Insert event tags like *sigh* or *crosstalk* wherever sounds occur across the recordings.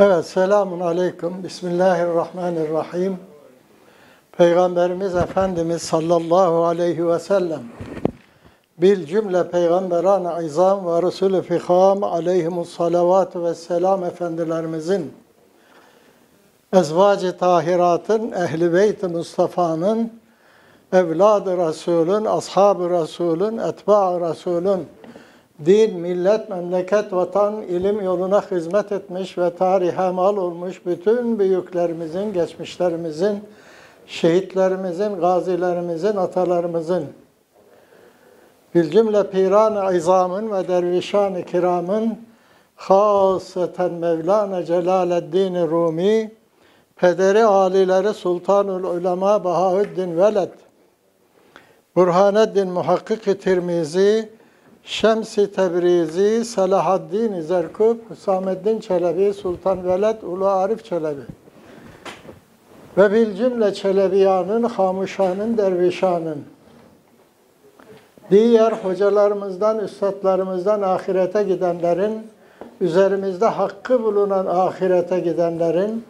Evet, selamun aleyküm. Bismillahirrahmanirrahim. Peygamberimiz Efendimiz sallallahu aleyhi ve sellem bil cümle peygamberan izam ve resulü fiham aleyhimus salavatü ve selam efendilerimizin ezvacı tahiratın, ehli beyt Mustafa'nın, evladı Resulün, ashab-ı Resulün, etba-ı Resulün, din, millet, memleket, vatan, ilim yoluna hizmet etmiş ve tarihe mal olmuş bütün büyüklerimizin, geçmişlerimizin, şehitlerimizin, gazilerimizin, atalarımızın, bir cümle piran-ı izamın ve dervişan-ı kiramın, haseten Mevlana Celaleddin Rumi, pederi alileri Sultanul Ulema Bahaüddin Veled, Burhaneddin Muhakkik-i Tirmizi, Şems-i Tebrizi, Salahaddin Zerkub, Hüsameddin Çelebi, Sultan Veled, Ulu Arif Çelebi. Ve bil cümle Çelebiyanın, Hamuşanın, Dervişanın. Diğer hocalarımızdan, üstadlarımızdan ahirete gidenlerin, üzerimizde hakkı bulunan ahirete gidenlerin,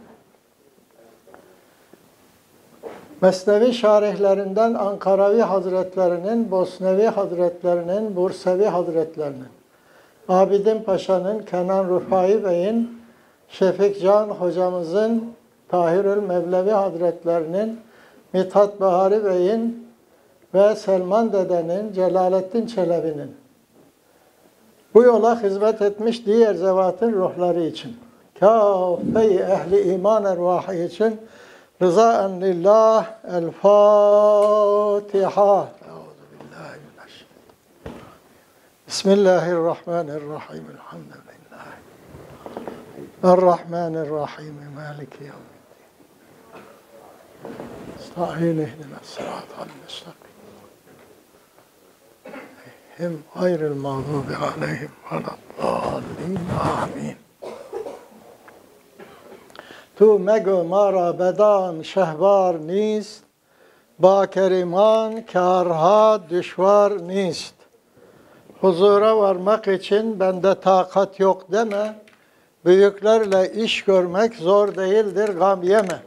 Mesnevi şarihlerinden Ankaravi Hazretlerinin, Bosnevi Hazretlerinin, Bursevi Hazretlerinin, Abidin Paşa'nın, Kenan Rufai Bey'in, Şefik Can hocamızın, Tahirül Mevlevi Hazretlerinin, Mithat Bahari Bey'in ve Selman Dede'nin, Celalettin Çelebi'nin. Bu yola hizmet etmiş diğer zevatın ruhları için, kâfe-i ehli iman ervahı için رضاء لله الفاتحة. أعوذ بالله من الشيطان. بسم الله الرحمن الرحيم. الحمد لله. الرحمن الرحيم. مالك يوم الدين. استعين اهدنا الصراط المستقيم. هم غير المغضوب عليهم ولا الضالين. آمين. Tu mego mara bedan şehvar nist, ba keriman karha düşvar nist. Huzura varmak için bende takat yok deme, büyüklerle iş görmek zor değildir gam yeme.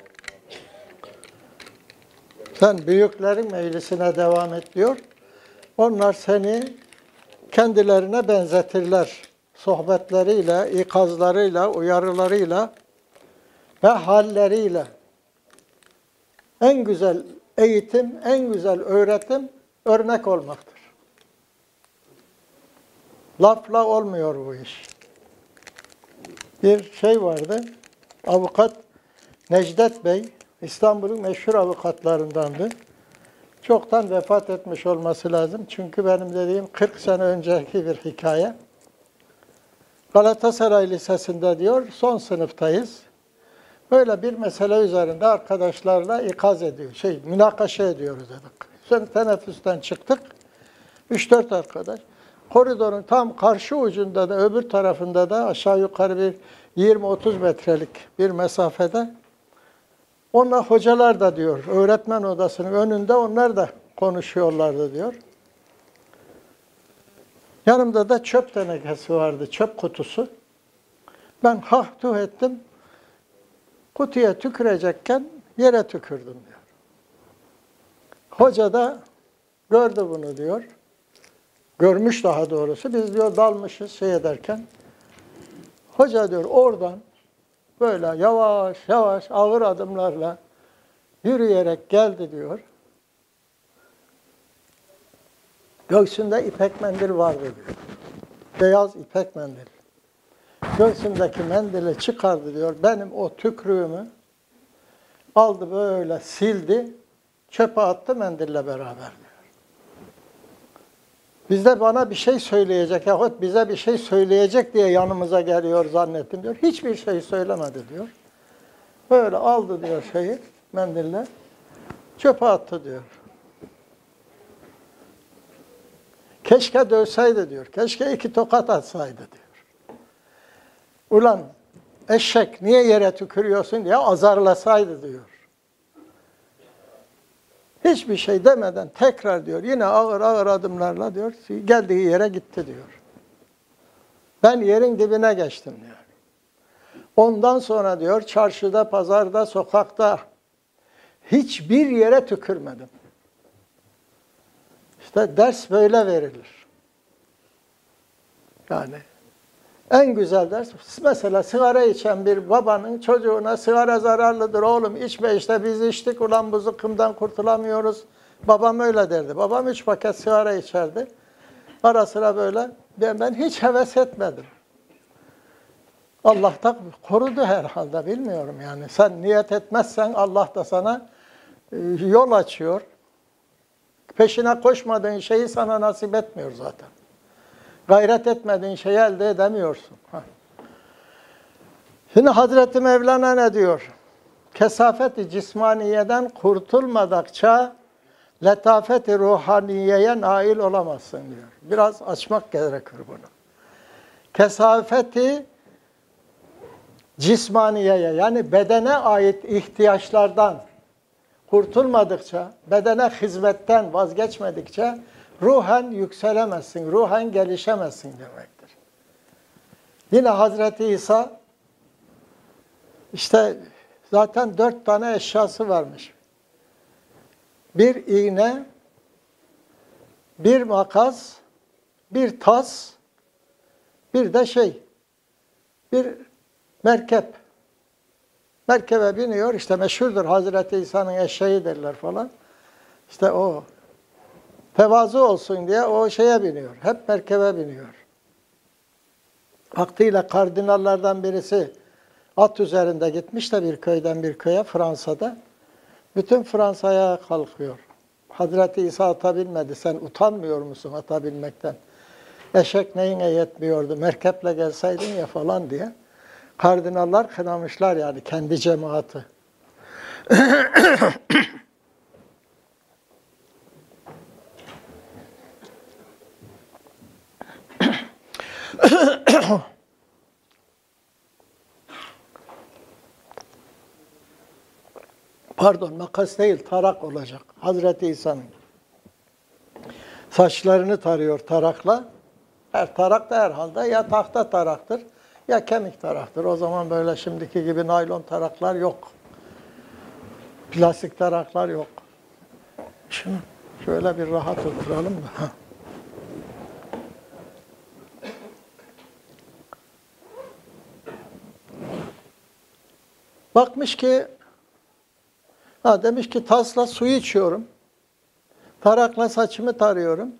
Sen büyüklerin meclisine devam et diyor. Onlar seni kendilerine benzetirler. Sohbetleriyle, ikazlarıyla, uyarılarıyla, ve halleriyle en güzel eğitim, en güzel öğretim örnek olmaktır. Lafla olmuyor bu iş. Bir şey vardı, avukat Necdet Bey, İstanbul'un meşhur avukatlarındandı. Çoktan vefat etmiş olması lazım. Çünkü benim dediğim 40 sene önceki bir hikaye. Galatasaray Lisesi'nde diyor, son sınıftayız. Böyle bir mesele üzerinde arkadaşlarla ikaz ediyor. Şey, münakaşa ediyoruz dedik. Sonra teneffüsten çıktık. 3-4 arkadaş. Koridorun tam karşı ucunda da öbür tarafında da aşağı yukarı bir 20-30 metrelik bir mesafede onlar hocalar da diyor, öğretmen odasının önünde onlar da konuşuyorlardı diyor. Yanımda da çöp tenekesi vardı, çöp kutusu. Ben hah tuh ettim, kutuya tükürecekken yere tükürdüm diyor. Hoca da gördü bunu diyor. Görmüş daha doğrusu. Biz diyor dalmışız şey ederken. Hoca diyor oradan böyle yavaş yavaş ağır adımlarla yürüyerek geldi diyor. Göğsünde ipek mendil vardı diyor. Beyaz ipek mendil göğsündeki mendili çıkardı diyor. Benim o tükrüğümü aldı böyle sildi, çöpe attı mendille beraber diyor. Bizde bana bir şey söyleyecek yahut bize bir şey söyleyecek diye yanımıza geliyor zannettim diyor. Hiçbir şey söylemedi diyor. Böyle aldı diyor şeyi mendille, çöpe attı diyor. Keşke dövseydi diyor. Keşke iki tokat atsaydı diyor. Ulan eşek niye yere tükürüyorsun diye azarlasaydı diyor. Hiçbir şey demeden tekrar diyor yine ağır ağır adımlarla diyor geldiği yere gitti diyor. Ben yerin dibine geçtim diyor. Ondan sonra diyor çarşıda, pazarda, sokakta hiçbir yere tükürmedim. İşte ders böyle verilir. Yani en güzel ders mesela sigara içen bir babanın çocuğuna sigara zararlıdır oğlum içme işte biz içtik ulan bu zıkkımdan kurtulamıyoruz. Babam öyle derdi. Babam üç paket sigara içerdi. Ara sıra böyle. Ben, ben hiç heves etmedim. Allah da korudu herhalde bilmiyorum yani. Sen niyet etmezsen Allah da sana e, yol açıyor. Peşine koşmadığın şeyi sana nasip etmiyor zaten. Gayret etmediğin şeyi elde edemiyorsun. Şimdi Hazreti Mevlana ne diyor? Kesafeti cismaniyeden kurtulmadıkça letafeti ruhaniyeye nail olamazsın diyor. Biraz açmak gerekir bunu. Kesafeti cismaniyeye yani bedene ait ihtiyaçlardan kurtulmadıkça, bedene hizmetten vazgeçmedikçe ruhen yükselemezsin, ruhen gelişemezsin demektir. Yine Hazreti İsa işte zaten dört tane eşyası varmış. Bir iğne, bir makas, bir tas, bir de şey, bir merkep. Merkebe biniyor, işte meşhurdur Hazreti İsa'nın eşeği derler falan. İşte o tevazu olsun diye o şeye biniyor. Hep merkebe biniyor. Vaktiyle kardinallardan birisi at üzerinde gitmiş de bir köyden bir köye Fransa'da. Bütün Fransa'ya kalkıyor. Hazreti İsa ata binmedi. Sen utanmıyor musun ata binmekten? Eşek neyine yetmiyordu? Merkeple gelseydin ya falan diye. Kardinallar kınamışlar yani kendi cemaati. *coughs* *coughs* Pardon makas değil tarak olacak. Hazreti İsa'nın. Saçlarını tarıyor tarakla. Her tarak da herhalde ya tahta taraktır ya kemik taraktır. O zaman böyle şimdiki gibi naylon taraklar yok. Plastik taraklar yok. Şunu şöyle bir rahat oturalım da. Bakmış ki ha demiş ki tasla su içiyorum. Tarakla saçımı tarıyorum.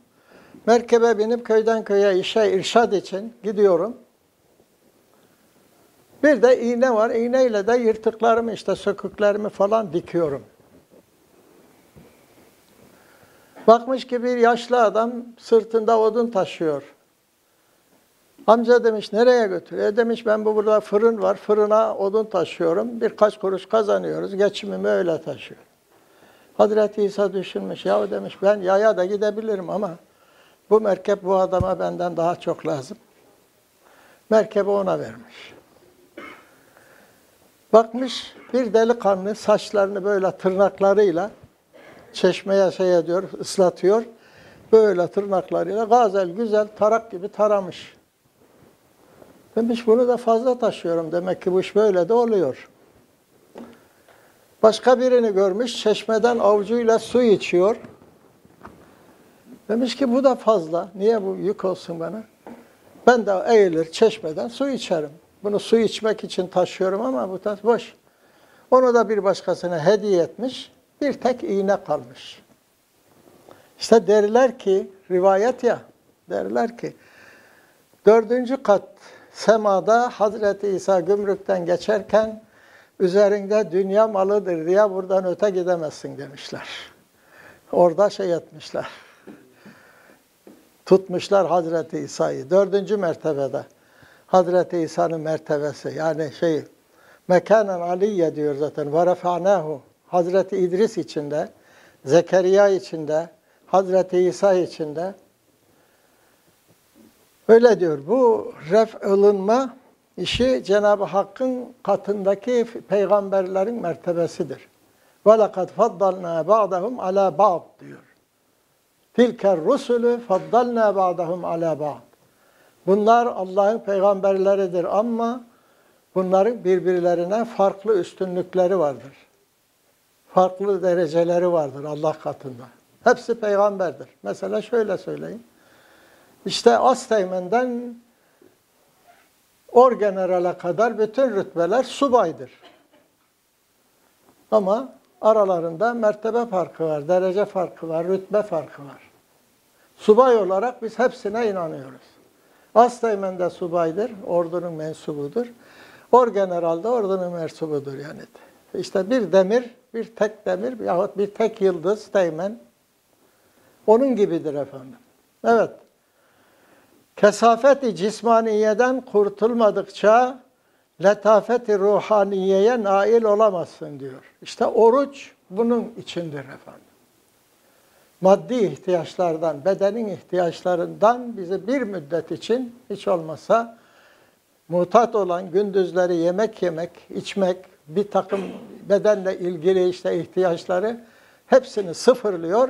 Merkebe binip köyden köye işe irşad için gidiyorum. Bir de iğne var. İğneyle de yırtıklarımı işte söküklerimi falan dikiyorum. Bakmış ki bir yaşlı adam sırtında odun taşıyor. Amca demiş nereye götürüyor? E demiş ben bu burada fırın var. Fırına odun taşıyorum. Birkaç kuruş kazanıyoruz. Geçimimi öyle taşıyorum. Hazreti İsa düşünmüş. Ya demiş ben yaya da gidebilirim ama bu merkep bu adama benden daha çok lazım. Merkebi ona vermiş. Bakmış bir delikanlı saçlarını böyle tırnaklarıyla çeşmeye şey ediyor, ıslatıyor. Böyle tırnaklarıyla gazel güzel tarak gibi taramış. Demiş bunu da fazla taşıyorum. Demek ki bu iş böyle de oluyor. Başka birini görmüş çeşmeden avucuyla su içiyor. Demiş ki bu da fazla. Niye bu yük olsun bana? Ben de eğilir çeşmeden su içerim. Bunu su içmek için taşıyorum ama bu tas boş. Onu da bir başkasına hediye etmiş. Bir tek iğne kalmış. İşte derler ki, rivayet ya, derler ki, dördüncü kat semada Hazreti İsa gümrükten geçerken üzerinde dünya malıdır diye buradan öte gidemezsin demişler. Orada şey etmişler. Tutmuşlar Hazreti İsa'yı dördüncü mertebede. Hazreti İsa'nın mertebesi yani şey mekanen aliye diyor zaten. Ve. Hazreti İdris içinde, Zekeriya içinde, Hazreti İsa içinde. Öyle diyor. Bu ref ılınma işi Cenab-ı Hakk'ın katındaki peygamberlerin mertebesidir. Lekad faddalna ba'dahum ala ba'd diyor. Tilker rusulü faddalna ba'dahum ala ba'd. Bunlar Allah'ın peygamberleridir ama Bunların birbirlerine farklı üstünlükleri vardır. Farklı dereceleri vardır Allah katında. Hepsi peygamberdir. Mesela şöyle söyleyeyim. İşte Asteğmen'den Orgeneral'a kadar bütün rütbeler subaydır. Ama aralarında mertebe farkı var, derece farkı var, rütbe farkı var. Subay olarak biz hepsine inanıyoruz. Asteğmen de subaydır, ordunun mensubudur. Orgeneral de ordunun mensubudur yani. İşte bir demir, bir tek demir yahut bir tek yıldız teğmen onun gibidir efendim. Evet. Kesafeti cismaniyeden kurtulmadıkça letafeti ruhaniyeye nail olamazsın diyor. İşte oruç bunun içindir efendim. Maddi ihtiyaçlardan, bedenin ihtiyaçlarından bizi bir müddet için hiç olmasa mutat olan gündüzleri yemek yemek, içmek, bir takım bedenle ilgili işte ihtiyaçları hepsini sıfırlıyor.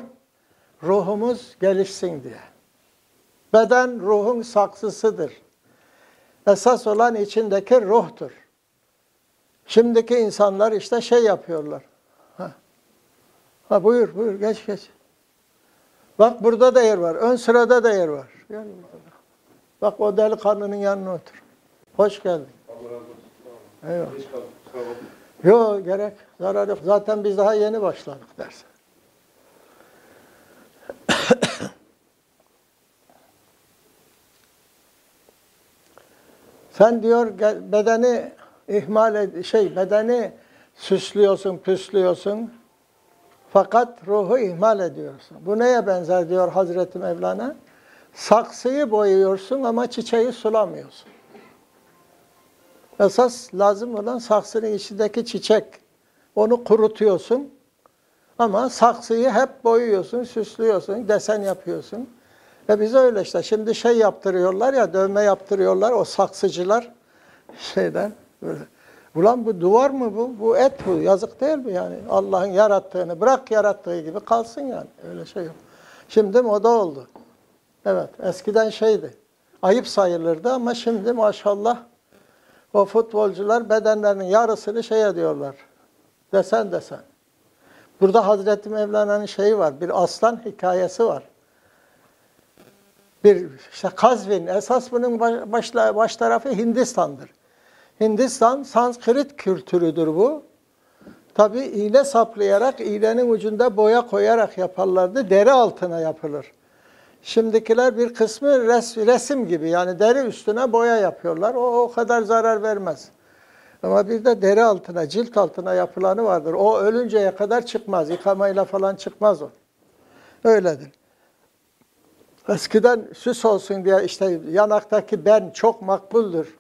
Ruhumuz gelişsin diye. Beden ruhun saksısıdır. Esas olan içindeki ruhtur. Şimdiki insanlar işte şey yapıyorlar. Ha, buyur buyur geç geç. Bak burada da yer var. Ön sırada da yer var. Bak o delikanlının yanına otur. Hoş geldin. Eyvallah. Yok gerek. Zarar yok. Zaten biz daha yeni başladık derse. Sen diyor bedeni ihmal ed şey bedeni süslüyorsun, püslüyorsun. Fakat ruhu ihmal ediyorsun. Bu neye benzer diyor Hazreti Mevlana? Saksıyı boyuyorsun ama çiçeği sulamıyorsun. Esas lazım olan saksının içindeki çiçek. Onu kurutuyorsun. Ama saksıyı hep boyuyorsun, süslüyorsun, desen yapıyorsun. Ve biz öyle işte. Şimdi şey yaptırıyorlar ya, dövme yaptırıyorlar o saksıcılar şeyden. Ulan bu duvar mı bu? Bu et bu. Yazık değil mi yani? Allah'ın yarattığını bırak yarattığı gibi kalsın yani. Öyle şey yok. Şimdi moda oldu. Evet. Eskiden şeydi. Ayıp sayılırdı ama şimdi maşallah o futbolcular bedenlerinin yarısını şey ediyorlar. Desen desen. Burada Hazreti Mevlana'nın şeyi var. Bir aslan hikayesi var. Bir işte Kazvin, esas bunun baş, baş tarafı Hindistan'dır. Hindistan Sanskrit kültürüdür bu. Tabi iğne saplayarak, iğnenin ucunda boya koyarak yaparlardı. Deri altına yapılır. Şimdikiler bir kısmı res, resim gibi yani deri üstüne boya yapıyorlar. O o kadar zarar vermez. Ama bir de deri altına, cilt altına yapılanı vardır. O ölünceye kadar çıkmaz. Yıkamayla falan çıkmaz o. Öyledir. Eskiden süs olsun diye işte yanaktaki ben çok makbuldür.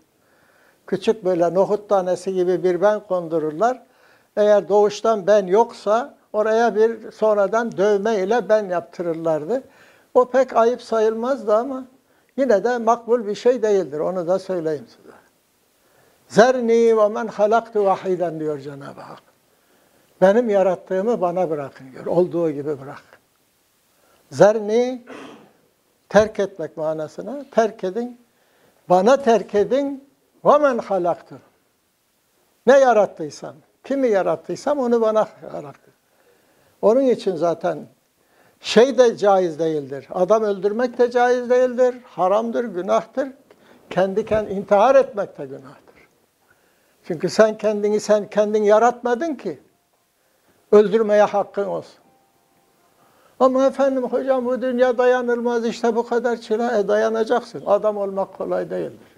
Küçük böyle nohut tanesi gibi bir ben kondururlar. Eğer doğuştan ben yoksa oraya bir sonradan dövme ile ben yaptırırlardı. O pek ayıp sayılmazdı ama yine de makbul bir şey değildir. Onu da söyleyeyim size. Zerni ve men halaktu vahiden diyor Cenab-ı Hak. Benim yarattığımı bana bırakın diyor. Olduğu gibi bırak. Zerni terk etmek manasına. Terk edin. Bana terk edin. Ve men halaktu. Ne yarattıysam, kimi yarattıysam onu bana yarattı. Onun için zaten şey de caiz değildir. Adam öldürmek de caiz değildir. Haramdır, günahtır. Kendi kendine intihar etmek de günahtır. Çünkü sen kendini sen kendin yaratmadın ki öldürmeye hakkın olsun. Ama efendim hocam bu dünya dayanılmaz işte bu kadar çile e, dayanacaksın. Adam olmak kolay değildir.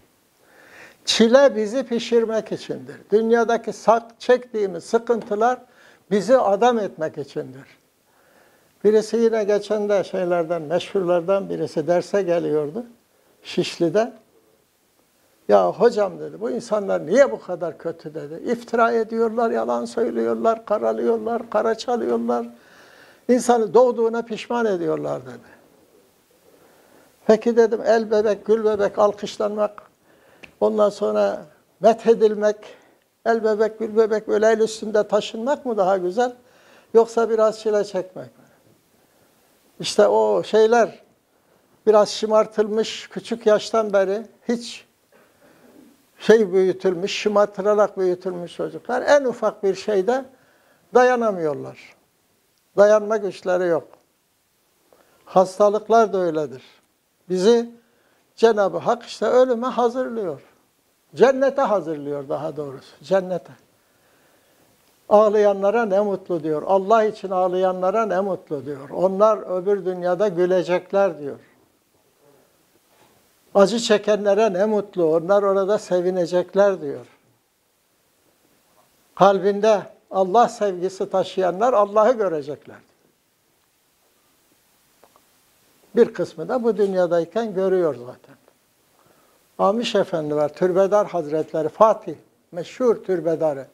Çile bizi pişirmek içindir. Dünyadaki çektiğimiz sıkıntılar bizi adam etmek içindir. Birisi yine geçen de şeylerden, meşhurlardan birisi derse geliyordu. Şişli'de. Ya hocam dedi bu insanlar niye bu kadar kötü dedi. İftira ediyorlar, yalan söylüyorlar, karalıyorlar, kara çalıyorlar. İnsanı doğduğuna pişman ediyorlar dedi. Peki dedim el bebek, gül bebek, alkışlanmak, ondan sonra methedilmek, el bebek, gül bebek böyle el üstünde taşınmak mı daha güzel? Yoksa biraz çile çekmek mi? İşte o şeyler biraz şımartılmış küçük yaştan beri hiç şey büyütülmüş, şımartılarak büyütülmüş çocuklar en ufak bir şeyde dayanamıyorlar. Dayanma güçleri yok. Hastalıklar da öyledir. Bizi Cenab-ı Hak işte ölüme hazırlıyor. Cennete hazırlıyor daha doğrusu. Cennete. Ağlayanlara ne mutlu diyor. Allah için ağlayanlara ne mutlu diyor. Onlar öbür dünyada gülecekler diyor. Acı çekenlere ne mutlu. Onlar orada sevinecekler diyor. Kalbinde Allah sevgisi taşıyanlar Allah'ı görecekler. Bir kısmı da bu dünyadayken görüyor zaten. Amiş Efendi var, Türbedar Hazretleri, Fatih, meşhur türbedarı.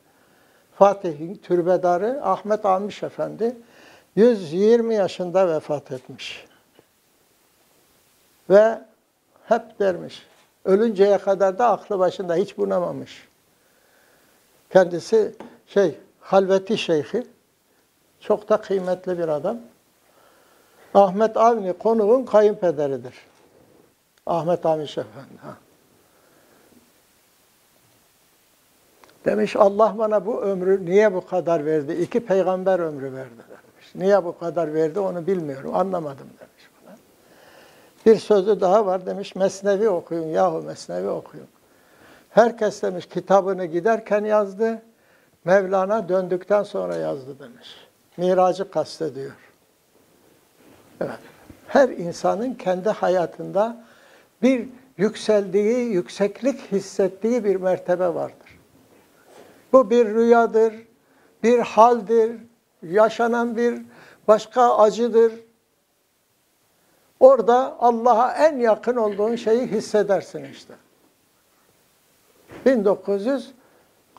Fatih'in türbedarı Ahmet Amiş Efendi 120 yaşında vefat etmiş. Ve hep dermiş, ölünceye kadar da aklı başında hiç bunamamış. Kendisi şey, halveti şeyhi, çok da kıymetli bir adam. Ahmet Avni konuğun kayınpederidir. Ahmet Amiş Efendi. Ha. Demiş Allah bana bu ömrü niye bu kadar verdi? İki peygamber ömrü verdi demiş. Niye bu kadar verdi onu bilmiyorum, anlamadım demiş buna. Bir sözü daha var demiş, Mesnevi okuyun yahu Mesnevi okuyun. Herkes demiş kitabını giderken yazdı, Mevlana döndükten sonra yazdı demiş. Miracı kastediyor. Evet. Her insanın kendi hayatında bir yükseldiği, yükseklik hissettiği bir mertebe vardır. Bu bir rüyadır, bir haldir, yaşanan bir başka acıdır. Orada Allah'a en yakın olduğun şeyi hissedersin işte. 1900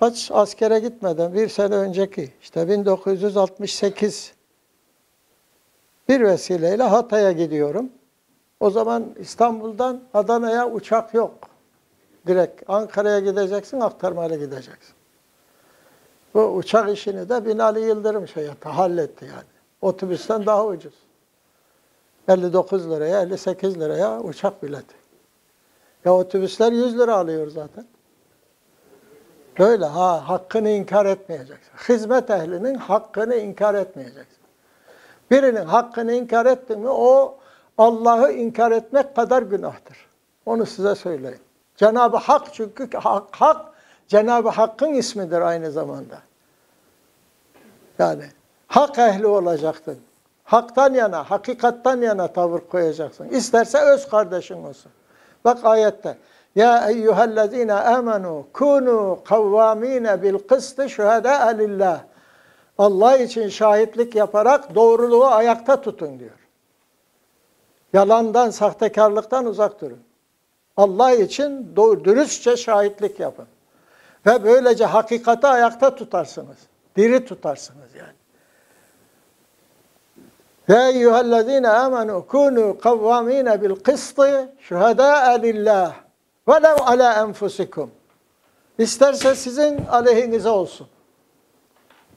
kaç askere gitmeden bir sene önceki işte 1968 bir vesileyle Hatay'a gidiyorum. O zaman İstanbul'dan Adana'ya uçak yok. Direkt Ankara'ya gideceksin, aktarmayla gideceksin. Bu uçak işini de Binali Yıldırım şey yaptı, halletti yani. Otobüsten daha ucuz. 59 liraya, 58 liraya uçak bileti. Ya otobüsler 100 lira alıyor zaten. Böyle ha hakkını inkar etmeyeceksin. Hizmet ehlinin hakkını inkar etmeyeceksin. Birinin hakkını inkar ettin mi o Allah'ı inkar etmek kadar günahtır. Onu size söyleyeyim. Cenab-ı Hak çünkü hak, hak Cenab-ı Hakk'ın ismidir aynı zamanda. Yani hak ehli olacaktın. Haktan yana, hakikattan yana tavır koyacaksın. İsterse öz kardeşin olsun. Bak ayette. Ya eyyühellezine amenu kunu kavvamine bil kıstı şühedâ lillah. Allah için şahitlik yaparak doğruluğu ayakta tutun diyor. Yalandan, sahtekarlıktan uzak durun. Allah için dürüstçe şahitlik yapın. Ve böylece hakikati ayakta tutarsınız. Diri tutarsınız yani. Ya eyyühellezine amenu kunu kavvamine bil kıstı şühedâ lillah velev ala enfusikum. İsterse sizin aleyhinize olsun.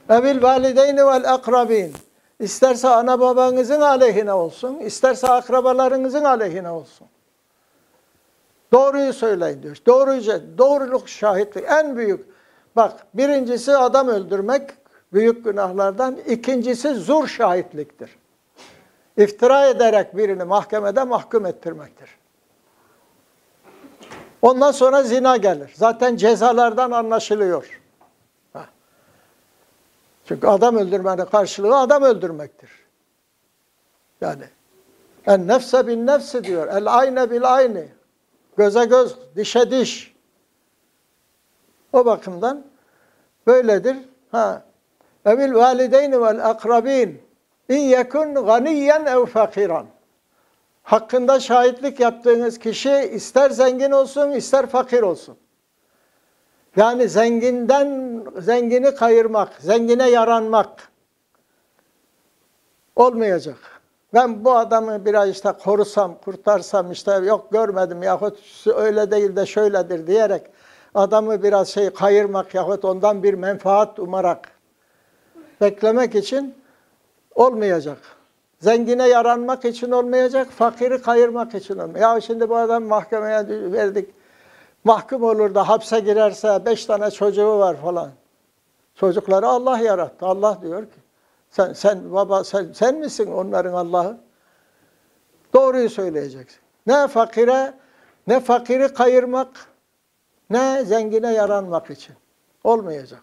Evil valideyni vel akrabin. İsterse ana babanızın aleyhine olsun, isterse akrabalarınızın aleyhine olsun. Doğruyu söyleyin diyor. Doğruca, doğruluk şahitlik en büyük. Bak birincisi adam öldürmek büyük günahlardan. ikincisi zur şahitliktir. İftira ederek birini mahkemede mahkum ettirmektir. Ondan sonra zina gelir. Zaten cezalardan anlaşılıyor. Çünkü adam öldürmenin karşılığı adam öldürmektir. Yani en nefse bin nefsi diyor. El ayne bil ayni. Göze göz, dişe diş. O bakımdan böyledir. Ha. Evil valideyni vel akrabin in yekun ganiyen ev fakiran. Hakkında şahitlik yaptığınız kişi ister zengin olsun ister fakir olsun. Yani zenginden zengini kayırmak, zengine yaranmak olmayacak. Ben bu adamı biraz işte korusam, kurtarsam işte yok görmedim yahut öyle değil de şöyledir diyerek adamı biraz şey kayırmak yahut ondan bir menfaat umarak beklemek için olmayacak. Zengine yaranmak için olmayacak, fakiri kayırmak için olmayacak. Ya şimdi bu adam mahkemeye verdik mahkum olur da hapse girerse beş tane çocuğu var falan. Çocukları Allah yarattı. Allah diyor ki sen sen baba sen sen misin onların Allah'ı? Doğruyu söyleyeceksin. Ne fakire ne fakiri kayırmak ne zengine yaranmak için. Olmayacak.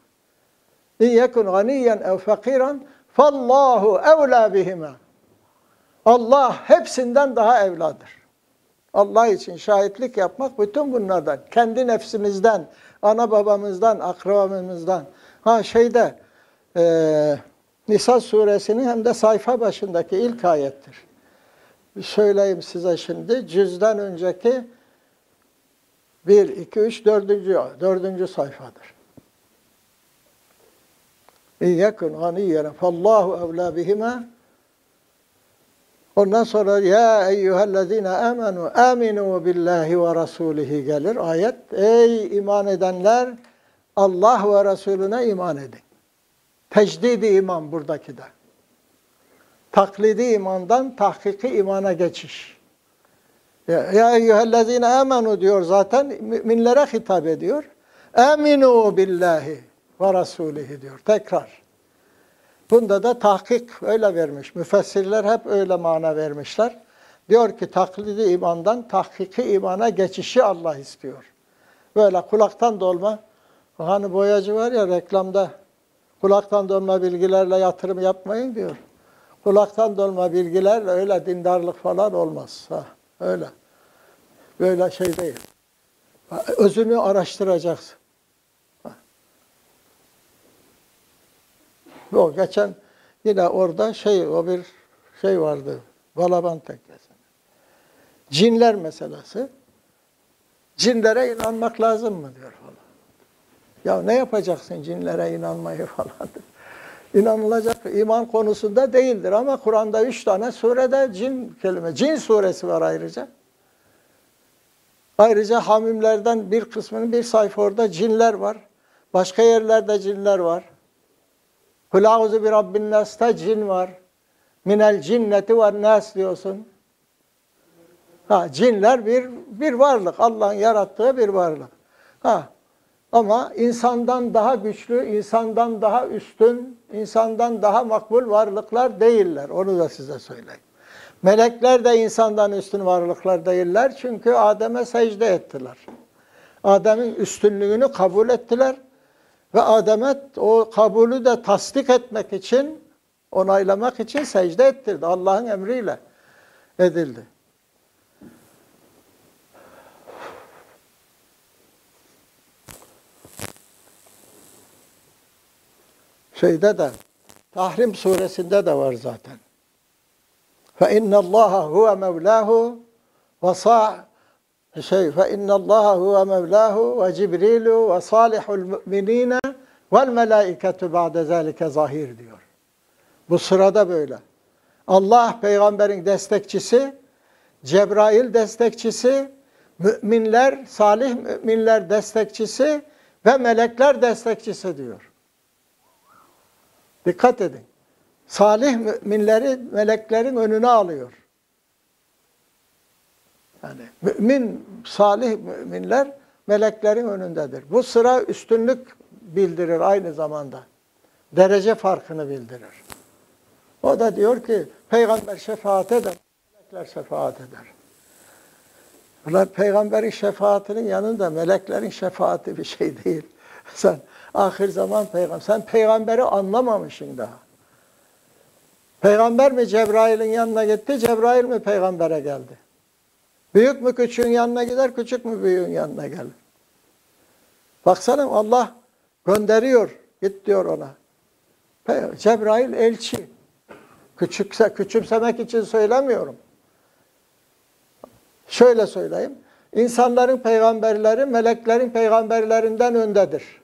İn yekun ganiyen ev fakiran fallahu evla bihima. Allah hepsinden daha evladır. Allah için şahitlik yapmak bütün bunlardan. Kendi nefsimizden, ana babamızdan, akrabamızdan. Ha şeyde e, Nisa suresinin hem de sayfa başındaki ilk ayettir. Söyleyeyim size şimdi. Cüzden önceki 1, 2, 3, 4. 4. sayfadır. İn yekun ganiyyen fallahu evlâ bihima Ondan sonra ya eyyühellezine amenu aminu billahi ve rasulihi gelir ayet. Ey iman edenler Allah ve Resulüne iman edin. Tecdidi iman buradaki de. Taklidi imandan tahkiki imana geçiş. Ya, eyyühellezine amenu diyor zaten müminlere hitap ediyor. Aminu billahi ve rasulihi diyor. Tekrar. Bunda da tahkik öyle vermiş. Müfessirler hep öyle mana vermişler. Diyor ki taklidi imandan tahkiki imana geçişi Allah istiyor. Böyle kulaktan dolma, hani boyacı var ya reklamda, kulaktan dolma bilgilerle yatırım yapmayın diyor. Kulaktan dolma bilgilerle öyle dindarlık falan olmaz. Ha, öyle. Böyle şey değil. Özünü araştıracaksın. O geçen yine orada şey o bir şey vardı. Balaban tekkesi. Cinler meselesi. Cinlere inanmak lazım mı diyor falan. Ya ne yapacaksın cinlere inanmayı *laughs* falan. İnanılacak iman konusunda değildir ama Kur'an'da üç tane surede cin kelime, cin suresi var ayrıca. Ayrıca hamimlerden bir kısmının bir sayfa orada cinler var. Başka yerlerde cinler var. Kulâuzu bir Rabbin nas'ta cin var. Minel cinneti ve nas diyorsun. Ha, cinler bir bir varlık. Allah'ın yarattığı bir varlık. Ha, ama insandan daha güçlü, insandan daha üstün, insandan daha makbul varlıklar değiller. Onu da size söyleyeyim. Melekler de insandan üstün varlıklar değiller. Çünkü Adem'e secde ettiler. Adem'in üstünlüğünü kabul ettiler. Ve Adem'e o kabulü de tasdik etmek için, onaylamak için secde ettirdi. Allah'ın emriyle edildi. Şeyde de, Tahrim suresinde de var zaten. İnnallaha huve mevlahu ve sa şey fe innallaha huve mevlahu ve cibrilu ve salihul müminine vel melaiketu ba'de zalike zahir diyor. Bu sırada böyle. Allah peygamberin destekçisi, Cebrail destekçisi, müminler, salih müminler destekçisi ve melekler destekçisi diyor. Dikkat edin. Salih müminleri meleklerin önüne alıyor. Yani mümin, salih müminler meleklerin önündedir. Bu sıra üstünlük bildirir aynı zamanda. Derece farkını bildirir. O da diyor ki peygamber şefaat eder, melekler şefaat eder. Bunlar peygamberin şefaatinin yanında meleklerin şefaati bir şey değil. *laughs* Sen ahir zaman peygamber, sen peygamberi anlamamışsın daha. Peygamber mi Cebrail'in yanına gitti, Cebrail mi peygambere geldi? Büyük mü küçüğün yanına gider, küçük mü büyüğün yanına gelir? Baksana Allah gönderiyor, git diyor ona. Cebrail elçi. Küçükse, küçümsemek için söylemiyorum. Şöyle söyleyeyim. İnsanların peygamberleri meleklerin peygamberlerinden öndedir.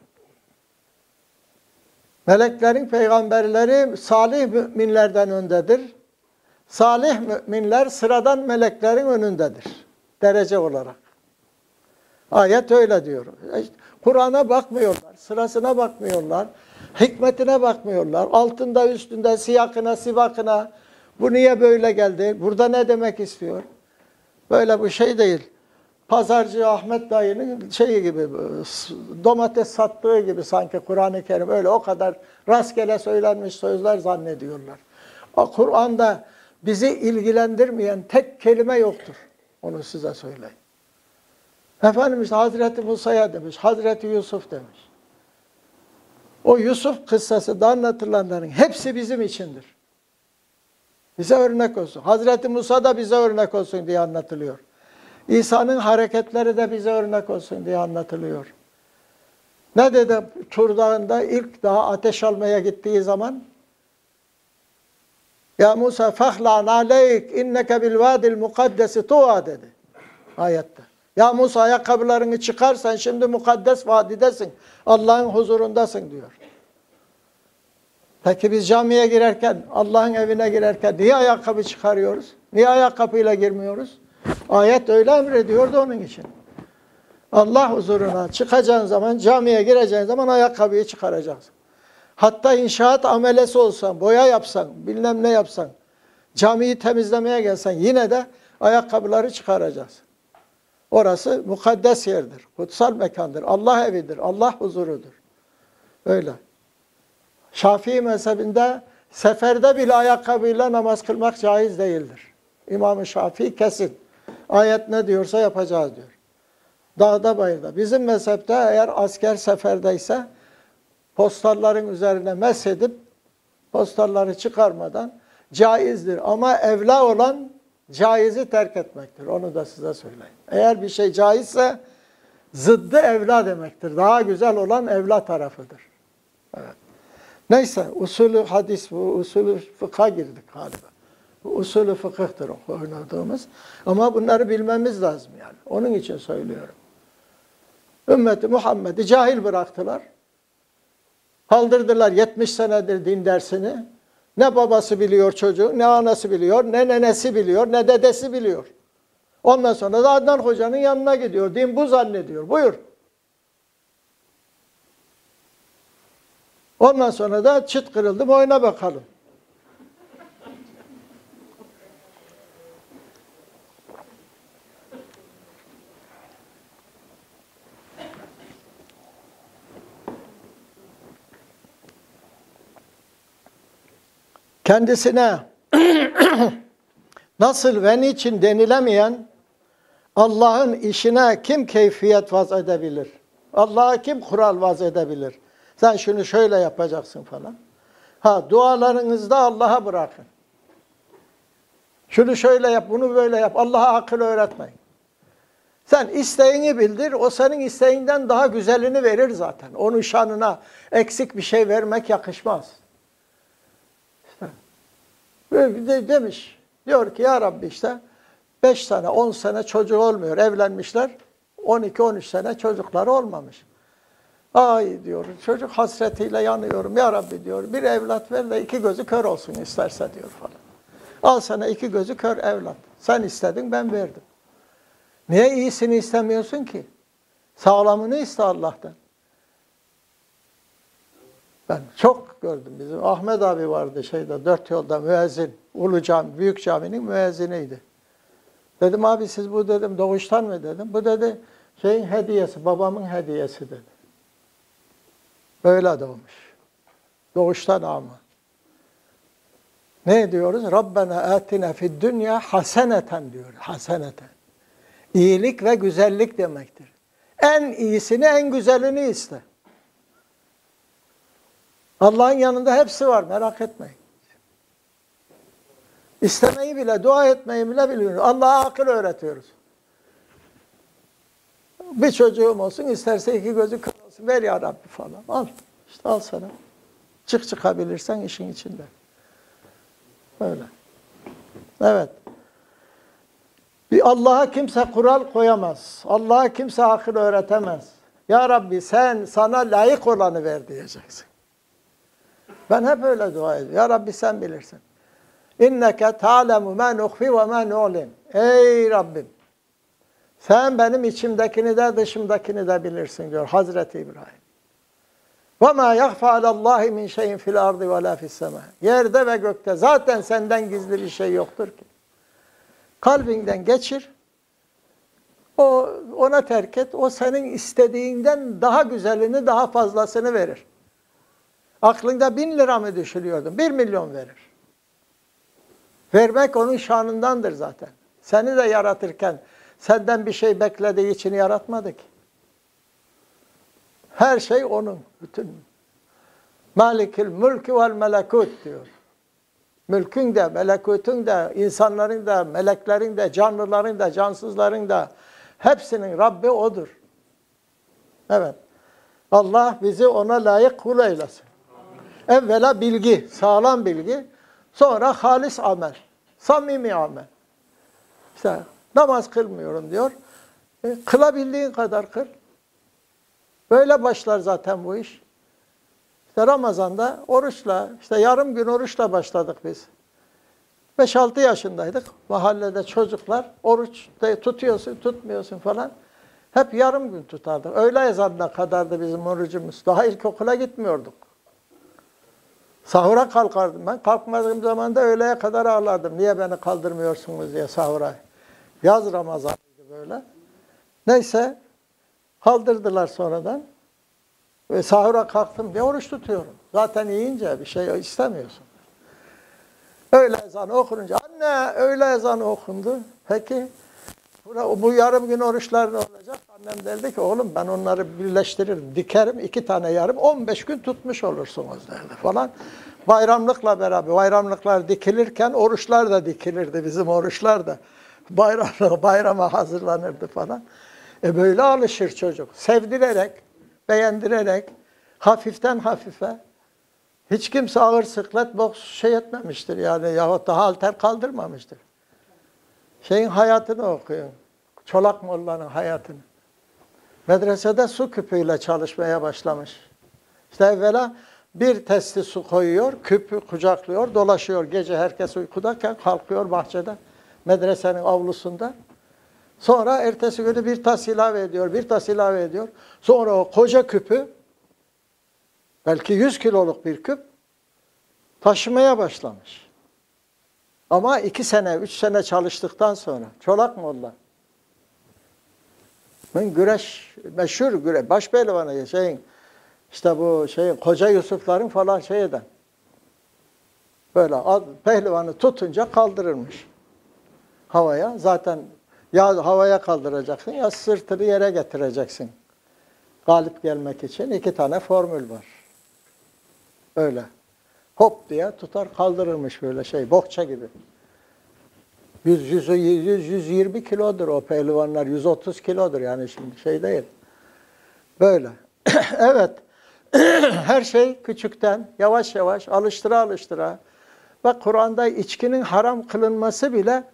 Meleklerin peygamberleri salih müminlerden öndedir. Salih müminler sıradan meleklerin önündedir. Derece olarak. Ayet öyle diyor. Kur'an'a bakmıyorlar, sırasına bakmıyorlar, hikmetine bakmıyorlar. Altında, üstünde, siyakına, sivakına. Bu niye böyle geldi? Burada ne demek istiyor? Böyle bir şey değil. pazarcı Ahmet dayının şeyi gibi domates sattığı gibi sanki Kur'an-ı Kerim öyle o kadar rastgele söylenmiş sözler zannediyorlar. O Kur'an'da bizi ilgilendirmeyen tek kelime yoktur. Onu size söyleyeyim. Efendimiz Hazreti Musa'ya demiş, Hazreti Yusuf demiş. O Yusuf kıssası da anlatılanların hepsi bizim içindir. Bize örnek olsun. Hazreti Musa da bize örnek olsun diye anlatılıyor. İsa'nın hareketleri de bize örnek olsun diye anlatılıyor. Ne dedi Tur Dağı'nda ilk daha ateş almaya gittiği zaman? Ya Musa fahlan aleyk inneke bil vadil mukaddesi tuva dedi. Ayette. Ya Musa ayakkabılarını çıkarsan şimdi mukaddes vadidesin. Allah'ın huzurundasın diyor. Peki biz camiye girerken, Allah'ın evine girerken niye ayakkabı çıkarıyoruz? Niye ayakkabıyla girmiyoruz? Ayet öyle emrediyordu onun için. Allah huzuruna çıkacağın zaman, camiye gireceğin zaman ayakkabıyı çıkaracaksın. Hatta inşaat amelesi olsan, boya yapsan, bilmem ne yapsan, camiyi temizlemeye gelsen yine de ayakkabıları çıkaracaksın. Orası mukaddes yerdir, kutsal mekandır, Allah evidir, Allah huzurudur. Öyle. Şafii mezhebinde seferde bile ayakkabıyla namaz kılmak caiz değildir. İmam-ı Şafii kesin. Ayet ne diyorsa yapacağız diyor. Dağda bayırda. Bizim mezhepte eğer asker seferdeyse postalların üzerine mesedip postalları çıkarmadan caizdir. Ama evla olan caizi terk etmektir. Onu da size söyleyeyim. Eğer bir şey caizse zıddı evla demektir. Daha güzel olan evla tarafıdır. Evet. Neyse usulü hadis bu, usulü fıkha girdik galiba. Usulü fıkıhtır oynadığımız. Ama bunları bilmemiz lazım yani. Onun için söylüyorum. Ümmeti Muhammed'i cahil bıraktılar. Kaldırdılar 70 senedir din dersini. Ne babası biliyor çocuğu, ne anası biliyor, ne nenesi biliyor, ne dedesi biliyor. Ondan sonra da Adnan Hoca'nın yanına gidiyor. Din bu zannediyor. Buyur. Ondan sonra da çıt kırıldım oyna bakalım. Kendisine *clears throat* nasıl ve niçin denilemeyen Allah'ın işine kim keyfiyet vaz edebilir? Allah'a kim kural vaz edebilir? Sen şunu şöyle yapacaksın falan. Ha dualarınızda Allah'a bırakın. Şunu şöyle yap, bunu böyle yap. Allah'a akıl öğretmeyin. Sen isteğini bildir, o senin isteğinden daha güzelini verir zaten. Onun şanına eksik bir şey vermek yakışmaz. De demiş, diyor ki ya Rabbi işte 5 sene, 10 sene çocuğu olmuyor, evlenmişler. 12-13 sene çocukları olmamış. Ay diyor, çocuk hasretiyle yanıyorum. Ya Rabbi diyor, bir evlat ver de iki gözü kör olsun isterse diyor falan. Al sana iki gözü kör evlat. Sen istedin, ben verdim. Niye iyisini istemiyorsun ki? Sağlamını iste Allah'tan. Ben çok gördüm. Bizim Ahmet abi vardı şeyde, dört yolda müezzin. Ulu Cami, Büyük Cami'nin müezziniydi. Dedim abi siz bu dedim doğuştan mı dedim. Bu dedi şeyin hediyesi, babamın hediyesi dedi. Böyle doğmuş. Doğuştan ama. Ne diyoruz? Rabbena atina fid dünya haseneten diyor. Haseneten. İyilik ve güzellik demektir. En iyisini, en güzelini iste. Allah'ın yanında hepsi var, merak etmeyin. İstemeyi bile, dua etmeyi bile biliyoruz. Allah'a akıl öğretiyoruz. Bir çocuğum olsun, isterse iki gözü kır olsun. Ver ya Rabbi falan. Al. İşte al sana. Çık çıkabilirsen işin içinde. Böyle. Evet. Bir Allah'a kimse kural koyamaz. Allah'a kimse akıl öğretemez. Ya Rabbi sen sana layık olanı ver diyeceksin. Ben hep öyle dua ediyorum. Ya Rabbi sen bilirsin. İnneke ta'lemu ma nukhfi ve ma nu'lin. Ey Rabbim. Sen benim içimdekini de dışımdakini de bilirsin diyor Hazreti İbrahim. Ve ma yahfa alallahi min şeyin fil ardı ve la fis sema. Yerde ve gökte zaten senden gizli bir şey yoktur ki. Kalbinden geçir. O ona terk et. O senin istediğinden daha güzelini, daha fazlasını verir. Aklında bin lira mı düşünüyordun? Bir milyon verir. Vermek onun şanındandır zaten. Seni de yaratırken senden bir şey beklediği için yaratmadı ki. Her şey onun. Bütün Malikil mülkü vel melekut diyor. Mülkün de, melekutun da, insanların da, meleklerin de, canlıların da, cansızların da hepsinin Rabbi O'dur. Evet. Allah bizi ona layık kul eylesin. Evvela bilgi, sağlam bilgi. Sonra halis amel, samimi amel. İşte namaz kılmıyorum diyor. E, kılabildiğin kadar kıl. Böyle başlar zaten bu iş. İşte Ramazan'da oruçla, işte yarım gün oruçla başladık biz. 5-6 yaşındaydık. Mahallede çocuklar oruç tutuyorsun, tutmuyorsun falan. Hep yarım gün tutardık. Öğle ezanına kadardı bizim orucumuz. Daha ilkokula gitmiyorduk. Sahura kalkardım ben. Kalkmadığım zaman da öğleye kadar ağlardım. Niye beni kaldırmıyorsunuz diye sahura. Yaz Ramazan'ıydı böyle. Neyse kaldırdılar sonradan. Ve sahura kalktım diye oruç tutuyorum. Zaten yiyince bir şey istemiyorsun. Öğle ezanı okununca anne öğle ezanı okundu. Peki bu yarım gün oruçlar ne olacak? Annem derdi ki oğlum ben onları birleştiririm, dikerim. iki tane yarım 15 gün tutmuş olursunuz derdi falan. Bayramlıkla beraber bayramlıklar dikilirken oruçlar da dikilirdi bizim oruçlar da. Bayram, bayrama hazırlanırdı falan. E böyle alışır çocuk. Sevdirerek, beğendirerek, hafiften hafife. Hiç kimse ağır sıklet boks şey etmemiştir yani yahut da halter kaldırmamıştır. Şeyin hayatını okuyun. Çolak Molla'nın hayatını. Medresede su küpüyle çalışmaya başlamış. İşte evvela bir testi su koyuyor, küpü kucaklıyor, dolaşıyor. Gece herkes uykudayken kalkıyor bahçede, medresenin avlusunda. Sonra ertesi günü bir tas ilave ediyor, bir tas ilave ediyor. Sonra o koca küpü, belki 100 kiloluk bir küp, taşımaya başlamış. Ama iki sene, üç sene çalıştıktan sonra, Çolak Molla, ben güreş, meşhur güreş, baş pehlivanı şeyin, işte bu şeyin, koca Yusufların falan şey eden. Böyle pehlivanı tutunca kaldırırmış havaya. Zaten ya havaya kaldıracaksın ya sırtını yere getireceksin. Galip gelmek için iki tane formül var. Öyle. Hop diye tutar kaldırırmış böyle şey, bohça gibi. 100, 100, 100, 120 kilodur o pehlivanlar, 130 kilodur yani şimdi şey değil. Böyle. *clears throat* evet. *clears throat* Her şey küçükten yavaş yavaş alıştıra alıştıra. Bak Kur'an'da içkinin haram kılınması bile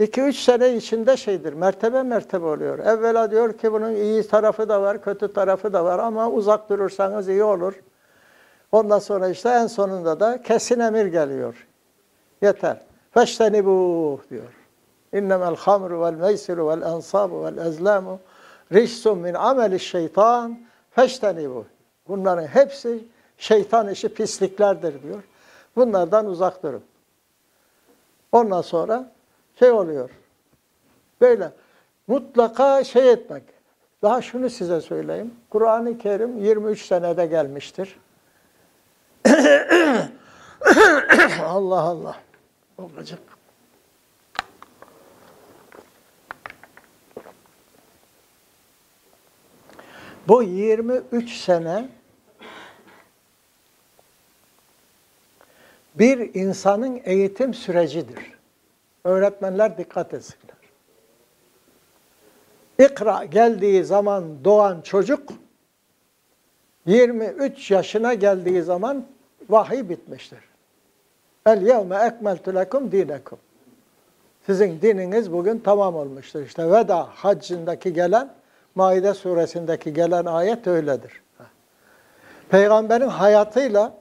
2-3 sene içinde şeydir, mertebe mertebe oluyor. Evvela diyor ki bunun iyi tarafı da var, kötü tarafı da var ama uzak durursanız iyi olur. Ondan sonra işte en sonunda da kesin emir geliyor. Yeter. Feştenibu diyor. İnnemel hamru vel meysiru vel ensabu vel ezlamu rişsun min ameli şeytan feştenibu. Bunların hepsi şeytan işi pisliklerdir diyor. Bunlardan uzak durun. Ondan sonra şey oluyor. Böyle mutlaka şey etmek. Daha şunu size söyleyeyim. Kur'an-ı Kerim 23 senede gelmiştir. *coughs* Allah Allah. Olacak. Bu 23 sene bir insanın eğitim sürecidir. Öğretmenler dikkat etsinler. İkra geldiği zaman doğan çocuk 23 yaşına geldiği zaman vahiy bitmiştir. El yevme ekmeltu lekum dinekum. Sizin dininiz bugün tamam olmuştur. İşte veda haccındaki gelen, Maide suresindeki gelen ayet öyledir. Peygamberin hayatıyla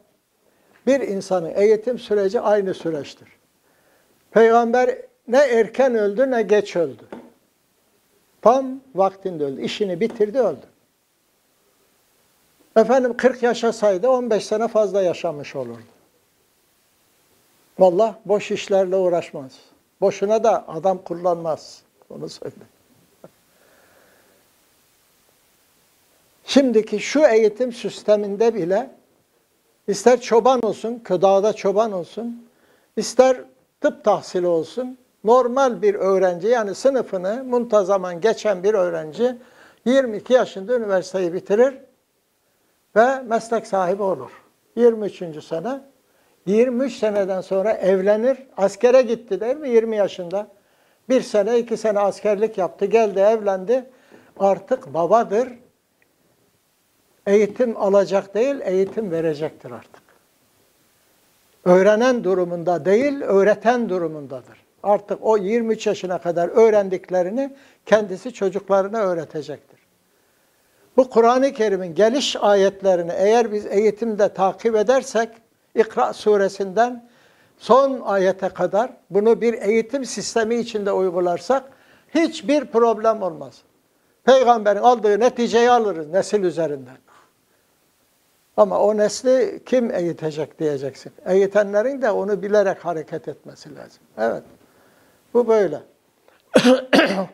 bir insanın eğitim süreci aynı süreçtir. Peygamber ne erken öldü ne geç öldü. Tam vaktinde öldü. İşini bitirdi öldü. Efendim 40 yaşasaydı 15 sene fazla yaşamış olurdu. Vallahi boş işlerle uğraşmaz. Boşuna da adam kullanmaz. Onu söyle. Şimdiki şu eğitim sisteminde bile ister çoban olsun, dağda çoban olsun, ister tıp tahsili olsun, normal bir öğrenci yani sınıfını muntazaman geçen bir öğrenci 22 yaşında üniversiteyi bitirir ve meslek sahibi olur. 23. sene. 23 seneden sonra evlenir. Askere gitti değil mi 20 yaşında? Bir sene, iki sene askerlik yaptı. Geldi, evlendi. Artık babadır. Eğitim alacak değil, eğitim verecektir artık. Öğrenen durumunda değil, öğreten durumundadır. Artık o 23 yaşına kadar öğrendiklerini kendisi çocuklarına öğretecektir. Bu Kur'an-ı Kerim'in geliş ayetlerini eğer biz eğitimde takip edersek, İkra suresinden son ayete kadar bunu bir eğitim sistemi içinde uygularsak hiçbir problem olmaz. Peygamberin aldığı neticeyi alırız nesil üzerinden. Ama o nesli kim eğitecek diyeceksin. Eğitenlerin de onu bilerek hareket etmesi lazım. Evet. Bu böyle. *clears throat*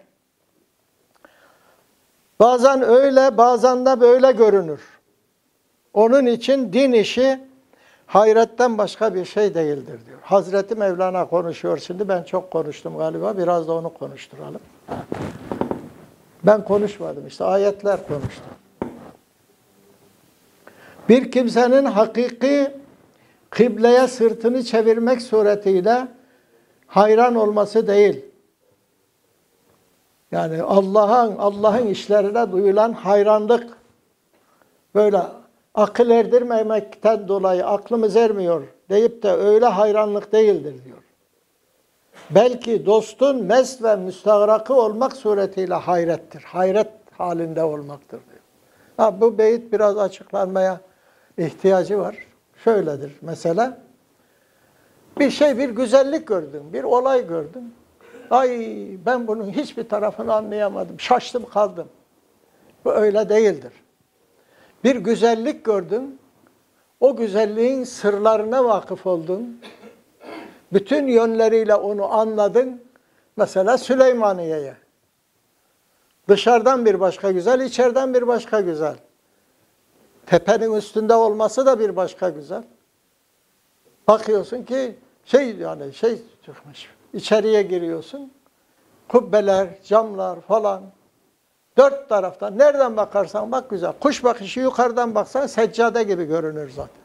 bazen öyle, bazen de böyle görünür. Onun için din işi hayretten başka bir şey değildir diyor. Hazreti Mevlana konuşuyor şimdi. Ben çok konuştum galiba. Biraz da onu konuşturalım. Ben konuşmadım işte. Ayetler konuştu. Bir kimsenin hakiki kıbleye sırtını çevirmek suretiyle hayran olması değil. Yani Allah'ın Allah'ın işlerine duyulan hayranlık böyle akıl erdirmemekten dolayı aklımız ermiyor deyip de öyle hayranlık değildir diyor. Belki dostun mes ve müstahrakı olmak suretiyle hayrettir. Hayret halinde olmaktır diyor. Ha, bu beyit biraz açıklanmaya ihtiyacı var. Şöyledir mesela. Bir şey, bir güzellik gördüm, bir olay gördüm. Ay ben bunun hiçbir tarafını anlayamadım, şaştım kaldım. Bu öyle değildir. Bir güzellik gördüm, o güzelliğin sırlarına vakıf oldun. Bütün yönleriyle onu anladın. Mesela Süleymaniye'ye. Dışarıdan bir başka güzel, içeriden bir başka güzel. Tepenin üstünde olması da bir başka güzel. Bakıyorsun ki şey yani şey çıkmış. İçeriye giriyorsun. Kubbeler, camlar falan. Dört taraftan nereden bakarsan bak güzel. Kuş bakışı yukarıdan baksan seccade gibi görünür zaten.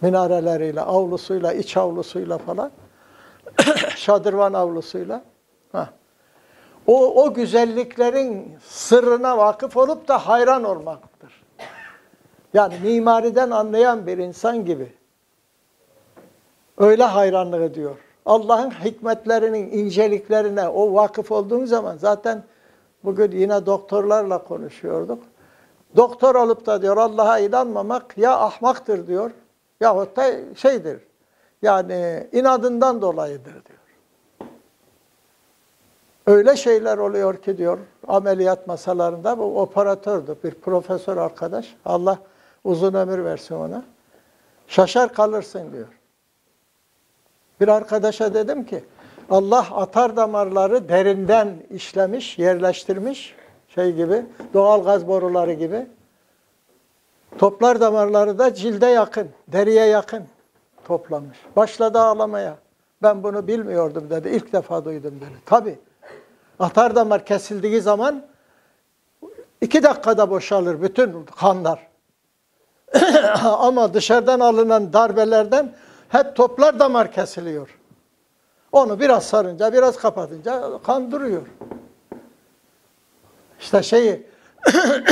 Minareleriyle, avlusuyla, iç avlusuyla falan. *clears throat* Şadırvan avlusuyla. Heh. O, o güzelliklerin sırrına vakıf olup da hayran olmaktır. Yani mimariden anlayan bir insan gibi. Öyle hayranlık ediyor. Allah'ın hikmetlerinin inceliklerine o vakıf olduğun zaman zaten bugün yine doktorlarla konuşuyorduk. Doktor olup da diyor Allah'a inanmamak ya ahmaktır diyor yahut da şeydir. Yani inadından dolayıdır diyor. Öyle şeyler oluyor ki diyor ameliyat masalarında bu operatördü bir profesör arkadaş. Allah uzun ömür versin ona. Şaşar kalırsın diyor. Bir arkadaşa dedim ki Allah atar damarları derinden işlemiş, yerleştirmiş şey gibi, doğal gaz boruları gibi. Toplar damarları da cilde yakın, deriye yakın toplamış. Başladı ağlamaya. Ben bunu bilmiyordum dedi. İlk defa duydum dedi. Tabi. Atar damar kesildiği zaman iki dakikada boşalır bütün kanlar. *clears throat* Ama dışarıdan alınan darbelerden hep toplar damar kesiliyor. Onu biraz sarınca, biraz kapatınca kan duruyor. İşte şeyi *coughs*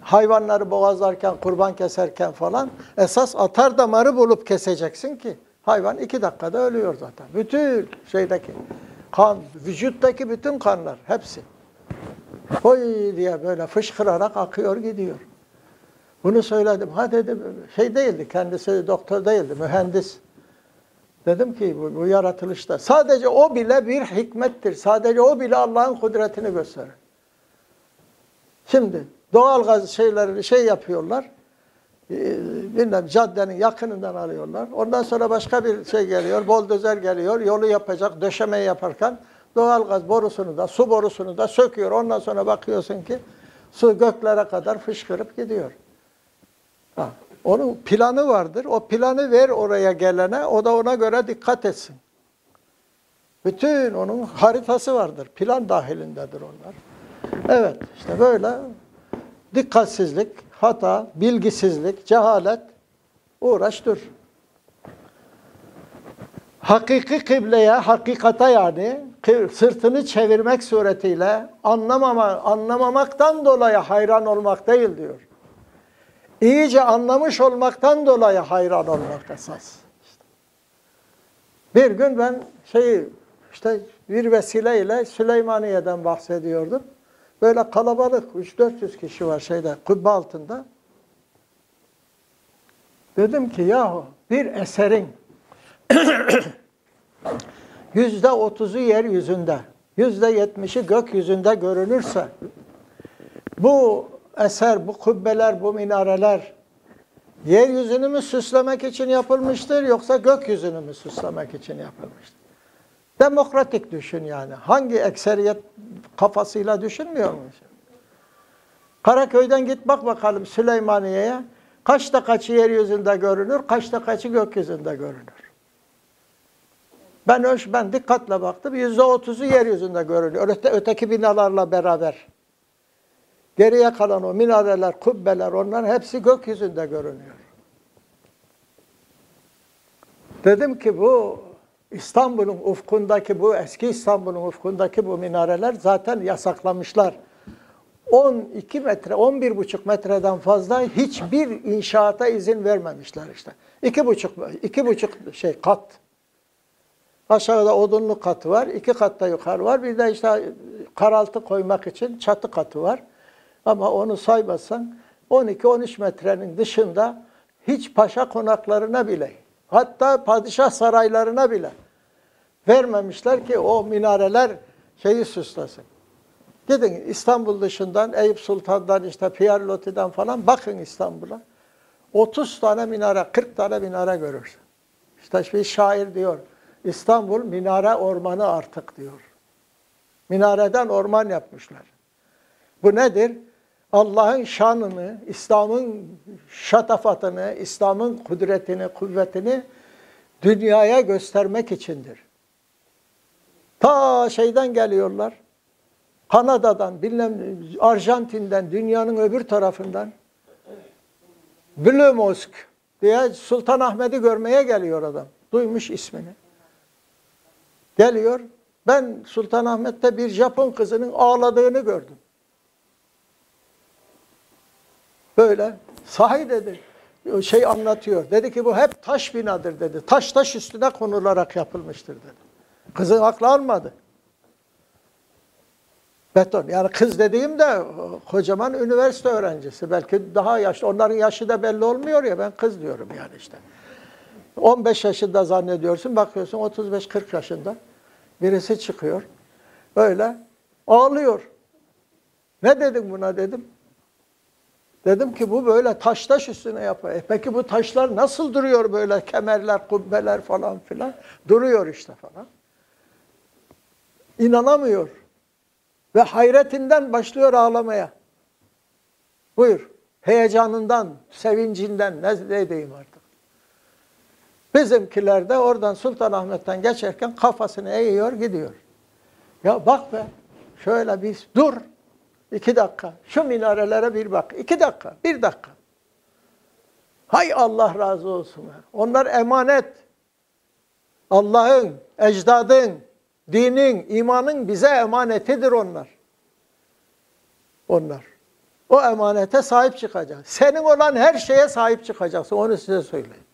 hayvanları boğazlarken, kurban keserken falan esas atar damarı bulup keseceksin ki hayvan iki dakikada ölüyor zaten. Bütün şeydeki kan, vücuttaki bütün kanlar hepsi. Koy diye böyle fışkırarak akıyor gidiyor. Bunu söyledim. Ha dedim şey değildi kendisi doktor değildi mühendis. Dedim ki bu, bu yaratılışta sadece o bile bir hikmettir. Sadece o bile Allah'ın kudretini gösterir. Şimdi doğal gaz şeyleri şey yapıyorlar. E, bilmem caddenin yakınından alıyorlar. Ondan sonra başka bir şey geliyor. Boldozer geliyor. Yolu yapacak. Döşemeyi yaparken doğalgaz borusunu da, su borusunu da söküyor. Ondan sonra bakıyorsun ki su göklere kadar fışkırıp gidiyor. Ha, onun planı vardır. O planı ver oraya gelene, o da ona göre dikkat etsin. Bütün onun haritası vardır. Plan dahilindedir onlar. Evet, işte böyle dikkatsizlik, hata, bilgisizlik, cehalet uğraş dur. Hakiki kıbleye, hakikata yani sırtını çevirmek suretiyle anlamama, anlamamaktan dolayı hayran olmak değil diyor. İyice anlamış olmaktan dolayı hayran olmak esas. Bir gün ben şeyi işte bir vesileyle Süleymaniye'den bahsediyordum. Böyle kalabalık 3-400 kişi var şeyde kubbe altında. Dedim ki yahu bir eserin *coughs* yüzde otuzu yeryüzünde, yüzde yetmişi gökyüzünde görünürse bu eser, bu kubbeler, bu minareler yeryüzünü mü süslemek için yapılmıştır yoksa gökyüzünü mü süslemek için yapılmıştır? Demokratik düşün yani. Hangi ekseriyet kafasıyla düşünmüyor musun? Karaköy'den git bak bakalım Süleymaniye'ye. Kaçta kaçı yeryüzünde görünür, kaçta kaçı gökyüzünde görünür. Ben ben dikkatle baktım. Yüzde otuzu yeryüzünde görünüyor. Öte, öteki binalarla beraber. Geriye kalan o minareler, kubbeler onların hepsi gökyüzünde görünüyor. Dedim ki bu İstanbul'un ufkundaki bu eski İstanbul'un ufkundaki bu minareler zaten yasaklamışlar. 12 metre, 11,5 metreden fazla hiçbir inşaata izin vermemişler işte. 2,5 2,5 şey kat. Aşağıda odunlu katı var, iki katta yukarı var. Bir de işte karaltı koymak için çatı katı var. Ama onu saymazsan 12-13 metrenin dışında hiç paşa konaklarına bile, hatta padişah saraylarına bile vermemişler ki o minareler şeyi süslesin. Gidin İstanbul dışından, Eyüp Sultan'dan, işte Pierre falan bakın İstanbul'a. 30 tane minare, 40 tane minare görürsün. İşte bir şair diyor, İstanbul minare ormanı artık diyor. Minareden orman yapmışlar. Bu nedir? Allah'ın şanını, İslam'ın şatafatını, İslam'ın kudretini, kuvvetini dünyaya göstermek içindir. Ta şeyden geliyorlar. Kanada'dan, bilmem Arjantin'den, dünyanın öbür tarafından Blue Mosque diye Sultanahmet'i görmeye geliyor adam. Duymuş ismini. Geliyor. Ben Sultanahmet'te bir Japon kızının ağladığını gördüm. Böyle sahi dedi. Şey anlatıyor. Dedi ki bu hep taş binadır dedi. Taş taş üstüne konularak yapılmıştır dedi. Kızın aklı almadı. Beton. Yani kız dediğim de kocaman üniversite öğrencisi. Belki daha yaşlı. Onların yaşı da belli olmuyor ya. Ben kız diyorum yani işte. 15 yaşında zannediyorsun. Bakıyorsun 35-40 yaşında. Birisi çıkıyor. Öyle ağlıyor. Ne dedim buna dedim. Dedim ki bu böyle taş taş üstüne yapıyor. E peki bu taşlar nasıl duruyor böyle kemerler, kubbeler falan filan? Duruyor işte falan. İnanamıyor. Ve hayretinden başlıyor ağlamaya. Buyur. Heyecanından, sevincinden ne, ne diyeyim artık. Bizimkiler de oradan Sultanahmet'ten geçerken kafasını eğiyor gidiyor. Ya bak be şöyle bir dur. İki dakika. Şu minarelere bir bak. iki dakika. Bir dakika. Hay Allah razı olsun. Onlar emanet. Allah'ın, ecdadın, dinin, imanın bize emanetidir onlar. Onlar. O emanete sahip çıkacağız. Senin olan her şeye sahip çıkacaksın. Onu size söyleyeyim.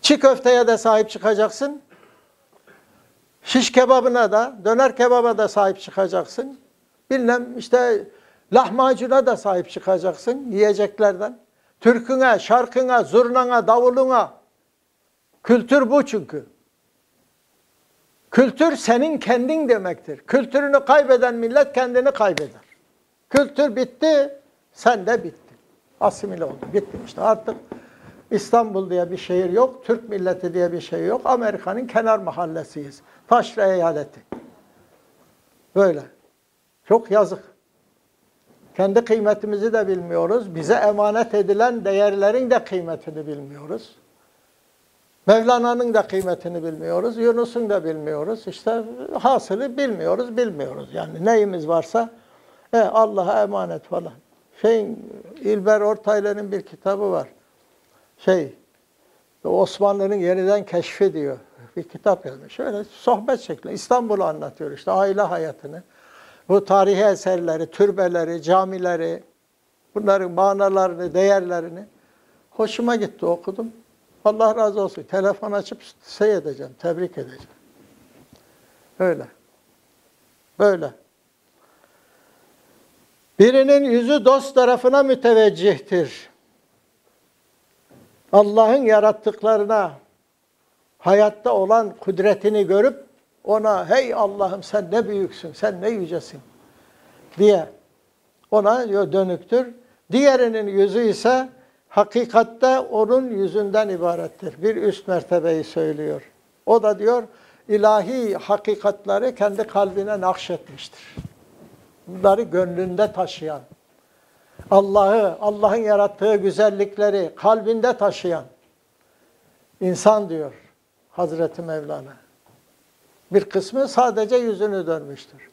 Çiğ köfteye de sahip çıkacaksın. Şiş kebabına da, döner kebaba da sahip çıkacaksın. Bilmem işte lahmacuna da sahip çıkacaksın yiyeceklerden. Türküne, şarkına, zurnana, davuluna. Kültür bu çünkü. Kültür senin kendin demektir. Kültürünü kaybeden millet kendini kaybeder. Kültür bitti, sen de bitti. Asimile oldun, bittin işte artık. İstanbul diye bir şehir yok, Türk milleti diye bir şey yok. Amerika'nın kenar mahallesiyiz. Taşra eyaleti. Böyle. Çok yazık. Kendi kıymetimizi de bilmiyoruz. Bize emanet edilen değerlerin de kıymetini bilmiyoruz. Mevlana'nın da kıymetini bilmiyoruz. Yunus'un da bilmiyoruz. İşte hasılı bilmiyoruz, bilmiyoruz. Yani neyimiz varsa e, Allah'a emanet falan. Şeyin, İlber Ortaylı'nın bir kitabı var. Şey, Osmanlı'nın yeniden keşfi diyor. Bir kitap yazmış. Şöyle sohbet şeklinde İstanbul'u anlatıyor işte aile hayatını. Bu tarihi eserleri, türbeleri, camileri, bunların manalarını, değerlerini hoşuma gitti okudum. Allah razı olsun. Telefon açıp seyredeceğim, tebrik edeceğim. Öyle. Böyle. Birinin yüzü dost tarafına müteveccihtir. Allah'ın yarattıklarına, hayatta olan kudretini görüp ona hey Allah'ım sen ne büyüksün, sen ne yücesin diye ona dönüktür. Diğerinin yüzü ise hakikatte onun yüzünden ibarettir. Bir üst mertebeyi söylüyor. O da diyor ilahi hakikatları kendi kalbine nakşetmiştir. Bunları gönlünde taşıyan, Allah'ı, Allah'ın yarattığı güzellikleri kalbinde taşıyan insan diyor Hazreti Mevlana. Bir kısmı sadece yüzünü dönmüştür.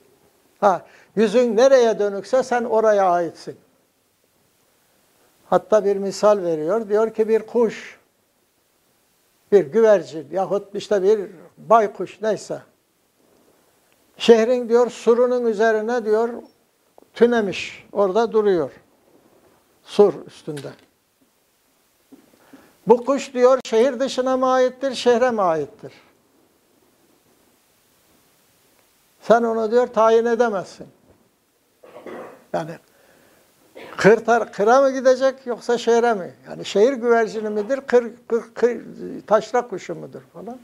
Ha, yüzün nereye dönükse sen oraya aitsin. Hatta bir misal veriyor. Diyor ki bir kuş, bir güvercin yahut işte bir baykuş neyse. Şehrin diyor surunun üzerine diyor tünemiş. Orada duruyor. Sur üstünde. Bu kuş diyor şehir dışına mı aittir, şehre mi aittir? Sen onu diyor tayin edemezsin. Yani kır kıra mı gidecek yoksa şehre mi? Yani şehir güvercini midir, kır, kır, kır, taşra kuşu mudur falan.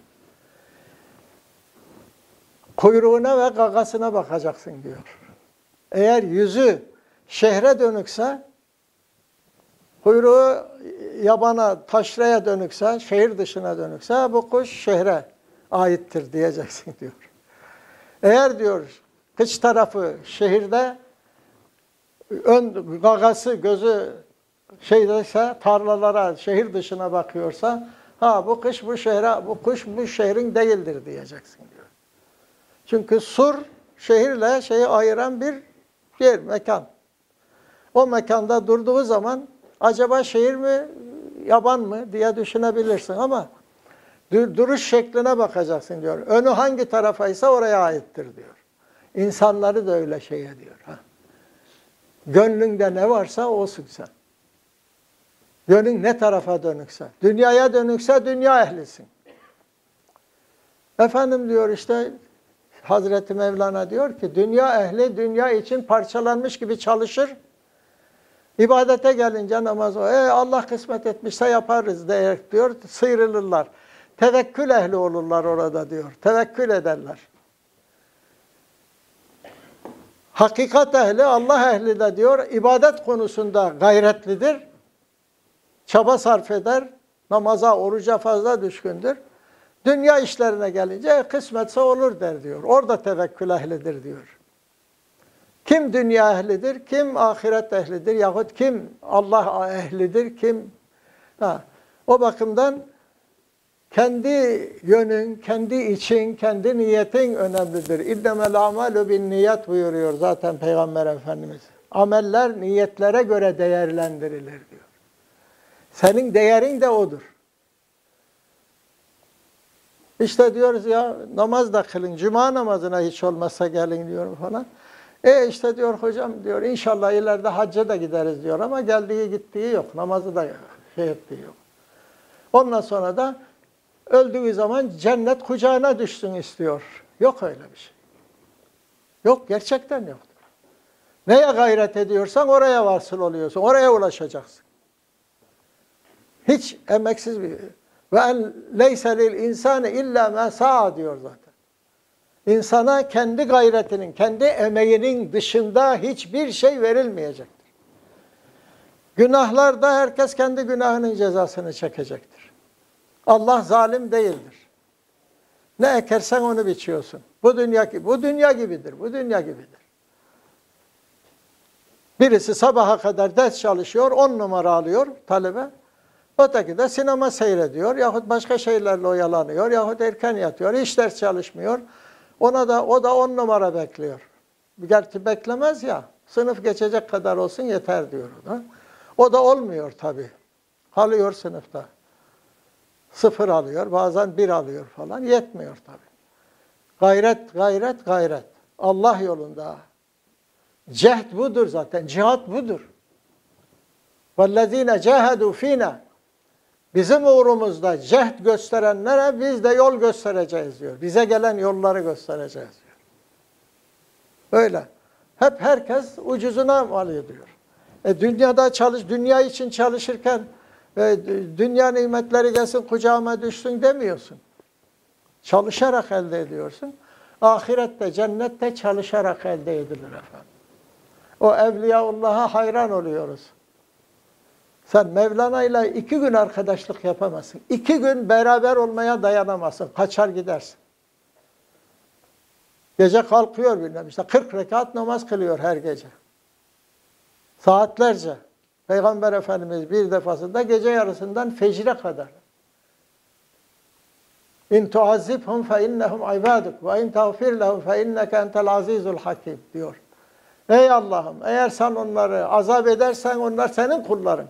Kuyruğuna ve gagasına bakacaksın diyor. Eğer yüzü şehre dönükse, kuyruğu yabana, taşraya dönükse, şehir dışına dönükse bu kuş şehre aittir diyeceksin diyor. Eğer diyor kıç tarafı şehirde, ön gagası, gözü şeydeyse, tarlalara, şehir dışına bakıyorsa, ha bu kış bu şehre, bu kuş bu şehrin değildir diyeceksin diyor. Çünkü sur şehirle şeyi ayıran bir yer, mekan. O mekanda durduğu zaman acaba şehir mi, yaban mı diye düşünebilirsin ama duruş şekline bakacaksın diyor. Önü hangi tarafaysa oraya aittir diyor. İnsanları da öyle şey ediyor. Ha. Gönlünde ne varsa olsun sen. Gönlün ne tarafa dönükse. Dünyaya dönükse dünya ehlisin. Efendim diyor işte Hazreti Mevlana diyor ki dünya ehli dünya için parçalanmış gibi çalışır. İbadete gelince namaz o. E Allah kısmet etmişse yaparız diyor sıyrılırlar. Tevekkül ehli olurlar orada diyor. Tevekkül ederler. Hakikat ehli, Allah ehli de diyor ibadet konusunda gayretlidir. Çaba sarf eder. Namaza, oruca fazla düşkündür. Dünya işlerine gelince kısmetse olur der diyor. Orada tevekkül ehlidir diyor. Kim dünya ehlidir, kim ahiret ehlidir yahut kim Allah ehlidir, kim... Ha, o bakımdan kendi yönün, kendi için, kendi niyetin önemlidir. İnnemel amalu bin niyet buyuruyor zaten Peygamber Efendimiz. Ameller niyetlere göre değerlendirilir diyor. Senin değerin de odur. İşte diyoruz ya namaz da kılın, cuma namazına hiç olmazsa gelin diyor falan. E işte diyor hocam diyor inşallah ileride hacca da gideriz diyor ama geldiği gittiği yok. Namazı da şey ettiği yok. Ondan sonra da öldüğü zaman cennet kucağına düşsün istiyor. Yok öyle bir şey. Yok gerçekten yok. Neye gayret ediyorsan oraya varsıl oluyorsun. Oraya ulaşacaksın. Hiç emeksiz bir ve en leyse lil insani illa ma sa'a diyor zaten. İnsana kendi gayretinin, kendi emeğinin dışında hiçbir şey verilmeyecektir. Günahlarda herkes kendi günahının cezasını çekecektir. Allah zalim değildir. Ne ekersen onu biçiyorsun. Bu dünya bu dünya gibidir. Bu dünya gibidir. Birisi sabaha kadar ders çalışıyor, on numara alıyor talebe. Öteki de sinema seyrediyor yahut başka şeylerle oyalanıyor yahut erken yatıyor, hiç ders çalışmıyor. Ona da o da on numara bekliyor. Gerçi beklemez ya. Sınıf geçecek kadar olsun yeter diyor o da. O da olmuyor tabii. Kalıyor sınıfta. Sıfır alıyor, bazen bir alıyor falan. Yetmiyor tabii. Gayret, gayret, gayret. Allah yolunda. Cehd budur zaten. Cihat budur. وَالَّذ۪ينَ جَاهَدُوا ف۪ينَا Bizim uğrumuzda cehd gösterenlere biz de yol göstereceğiz diyor. Bize gelen yolları göstereceğiz diyor. Öyle. Hep herkes ucuzuna mal ediyor. E dünyada çalış, dünya için çalışırken dünya nimetleri gelsin kucağıma düşsün demiyorsun. Çalışarak elde ediyorsun. Ahirette, cennette çalışarak elde edilir efendim. O Evliyaullah'a hayran oluyoruz. Sen Mevlana ile iki gün arkadaşlık yapamazsın. İki gün beraber olmaya dayanamazsın. Kaçar gidersin. Gece kalkıyor bilmem işte 40 rekat namaz kılıyor her gece. Saatlerce. Peygamber Efendimiz bir defasında gece yarısından fecre kadar. İn tuazibhum fe innehum ibaduk ve in tağfir lehum fe inneke entel azizul hakim diyor. Ey Allah'ım eğer sen onları azap edersen onlar senin kulların.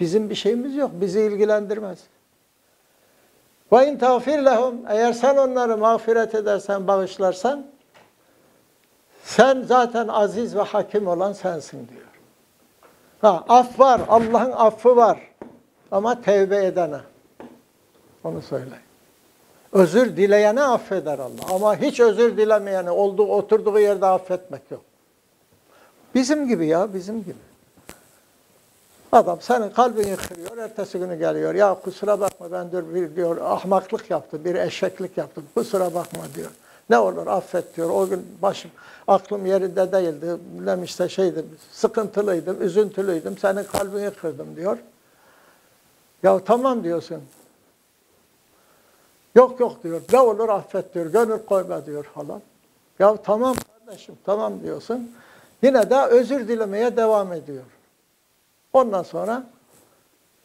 Bizim bir şeyimiz yok. Bizi ilgilendirmez. Ve in tağfir lehum eğer sen onları mağfiret edersen, bağışlarsan sen zaten aziz ve hakim olan sensin diyor. Ha, af var, Allah'ın affı var. Ama tevbe edene. Onu söyle. Özür dileyene affeder Allah. Ama hiç özür dilemeyene, olduğu, oturduğu yerde affetmek yok. Bizim gibi ya, bizim gibi. Adam senin kalbini kırıyor, ertesi günü geliyor. Ya kusura bakma ben diyor, bir diyor ahmaklık yaptım, bir eşeklik yaptım. Kusura bakma diyor. Ne olur affet diyor. O gün başım, aklım yerinde değildi. Bilmem işte şeydi, sıkıntılıydım, üzüntülüydüm. Senin kalbini kırdım diyor. Ya tamam diyorsun. Yok yok diyor. Ne olur affet diyor. Gönül koyma diyor falan. Ya tamam kardeşim tamam diyorsun. Yine de özür dilemeye devam ediyor. Ondan sonra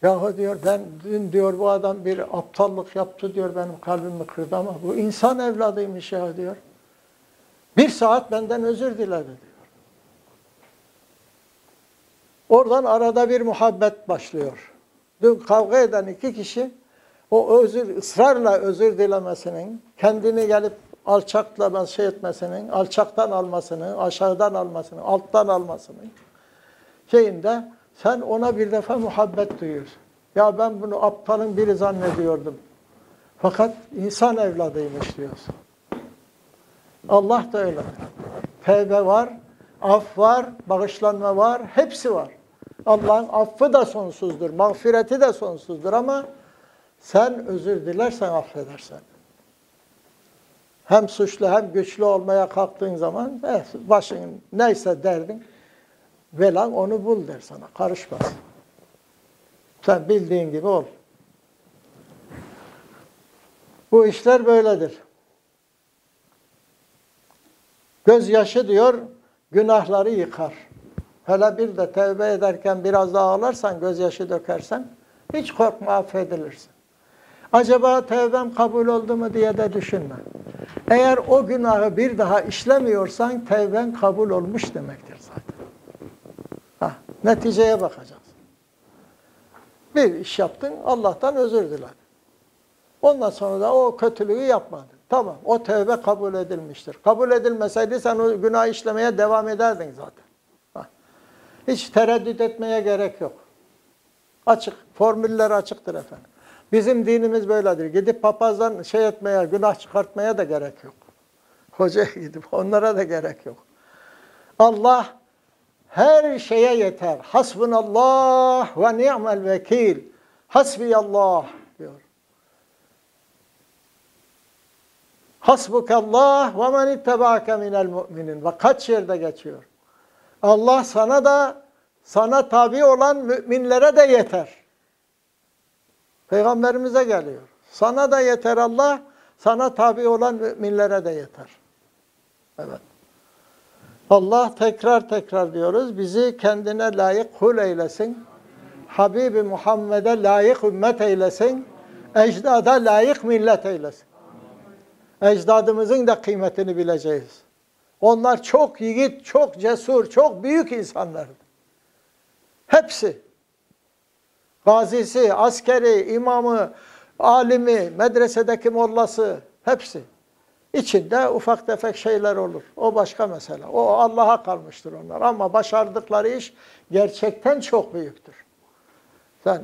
yahu diyor ben dün diyor bu adam bir aptallık yaptı diyor benim kalbimi kırdı ama bu insan evladıymış ya diyor. Bir saat benden özür diledi diyor. Oradan arada bir muhabbet başlıyor. Dün kavga eden iki kişi o özür, ısrarla özür dilemesinin, kendini gelip alçakla şey etmesinin, alçaktan almasının, aşağıdan almasının, alttan almasının şeyinde sen ona bir defa muhabbet duyuyorsun. Ya ben bunu aptalın biri zannediyordum. Fakat insan evladıymış diyorsun. Allah da öyle. Tevbe var, af var, bağışlanma var, hepsi var. Allah'ın affı da sonsuzdur, mağfireti de sonsuzdur ama sen özür dilersen affedersen. Hem suçlu hem güçlü olmaya kalktığın zaman eh, başın neyse derdin velan onu bul der sana. Karışmaz. Sen bildiğin gibi ol. Bu işler böyledir. Gözyaşı diyor, günahları yıkar. Hele bir de tevbe ederken biraz daha ağlarsan, gözyaşı dökersen, hiç korkma affedilirsin. Acaba tevbem kabul oldu mu diye de düşünme. Eğer o günahı bir daha işlemiyorsan tevben kabul olmuş demektir zaten. Neticeye bakacağız. Bir iş yaptın, Allah'tan özür diledin. Ondan sonra da o kötülüğü yapmadın. Tamam, o tevbe kabul edilmiştir. Kabul edilmeseydi sen o günah işlemeye devam ederdin zaten. Hiç tereddüt etmeye gerek yok. Açık, formüller açıktır efendim. Bizim dinimiz böyledir. Gidip papazdan şey etmeye, günah çıkartmaya da gerek yok. Hocaya gidip onlara da gerek yok. Allah her şeye yeter. Hasbunallah ve ni'mel vekil. Hasbiyallah diyor. Hasbukallah ve men ittebaake minel mu'minin. Ve kaç yerde geçiyor. Allah sana da sana tabi olan müminlere de yeter. Peygamberimize geliyor. Sana da yeter Allah, sana tabi olan müminlere de yeter. Evet. Allah tekrar tekrar diyoruz, bizi kendine layık kul eylesin. Habibi Muhammed'e layık ümmet eylesin. Ecdada layık millet eylesin. Ecdadımızın da kıymetini bileceğiz. Onlar çok yiğit, çok cesur, çok büyük insanlardı. Hepsi. Gazisi, askeri, imamı, alimi, medresedeki mollası, hepsi. İçinde ufak tefek şeyler olur. O başka mesele. O Allah'a kalmıştır onlar. Ama başardıkları iş gerçekten çok büyüktür. Sen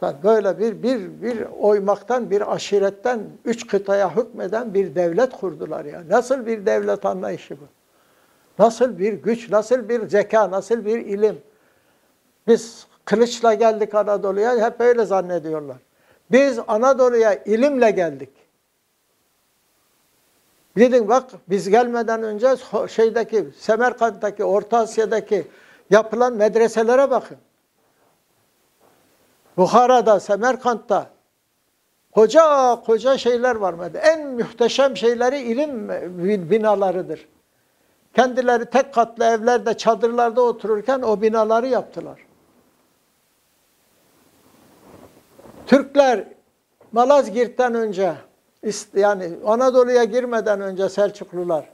sen böyle bir bir bir oymaktan, bir aşiretten üç kıtaya hükmeden bir devlet kurdular ya. Nasıl bir devlet anlayışı bu? Nasıl bir güç, nasıl bir zeka, nasıl bir ilim? Biz kılıçla geldik Anadolu'ya, hep öyle zannediyorlar. Biz Anadolu'ya ilimle geldik. Gidin bak biz gelmeden önce şeydeki Semerkant'taki Orta Asya'daki yapılan medreselere bakın. Buhara'da, Semerkant'ta koca koca şeyler var. En muhteşem şeyleri ilim binalarıdır. Kendileri tek katlı evlerde, çadırlarda otururken o binaları yaptılar. Türkler Malazgirt'ten önce yani Anadolu'ya girmeden önce Selçuklular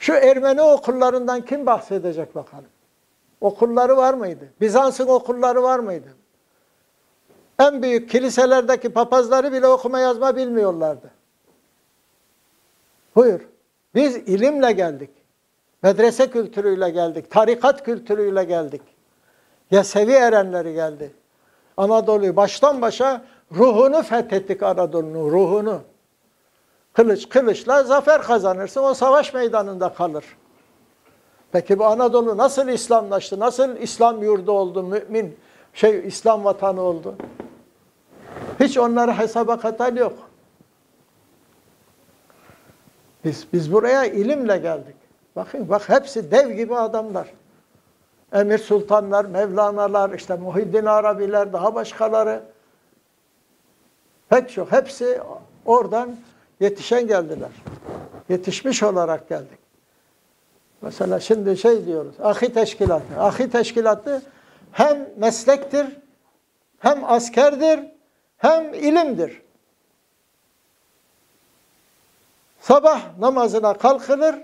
şu Ermeni okullarından kim bahsedecek bakalım? Okulları var mıydı? Bizans'ın okulları var mıydı? En büyük kiliselerdeki papazları bile okuma yazma bilmiyorlardı. Buyur. Biz ilimle geldik. Medrese kültürüyle geldik. Tarikat kültürüyle geldik. Yesevi erenleri geldi. Anadolu'yu baştan başa ruhunu fethettik Anadolu'nun ruhunu. Kılıç kılıçla zafer kazanırsın o savaş meydanında kalır. Peki bu Anadolu nasıl İslamlaştı? Nasıl İslam yurdu oldu? Mümin şey İslam vatanı oldu? Hiç onlara hesaba katan yok. Biz, biz buraya ilimle geldik. Bakın bak hepsi dev gibi adamlar. Emir sultanlar, Mevlana'lar, işte Muhiddin Arabiler, daha başkaları. Pek çok. Hepsi oradan yetişen geldiler. Yetişmiş olarak geldik. Mesela şimdi şey diyoruz, ahi teşkilatı. Ahi teşkilatı hem meslektir, hem askerdir, hem ilimdir. Sabah namazına kalkılır,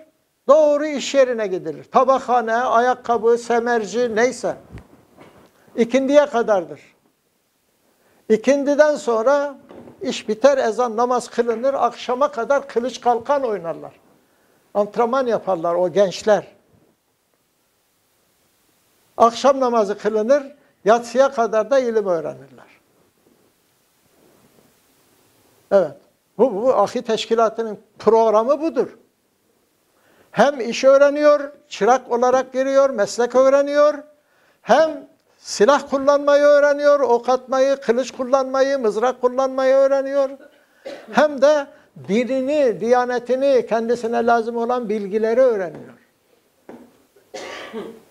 doğru iş yerine gidilir. Tabakhane, ayakkabı, semerci neyse. İkindiye kadardır. İkindiden sonra iş biter, ezan namaz kılınır, akşama kadar kılıç kalkan oynarlar. Antrenman yaparlar o gençler. Akşam namazı kılınır, yatsıya kadar da ilim öğrenirler. Evet. Bu, bu ahi teşkilatının programı budur. Hem iş öğreniyor, çırak olarak giriyor, meslek öğreniyor. Hem silah kullanmayı öğreniyor, ok atmayı, kılıç kullanmayı, mızrak kullanmayı öğreniyor. Hem de dinini, diyanetini, kendisine lazım olan bilgileri öğreniyor.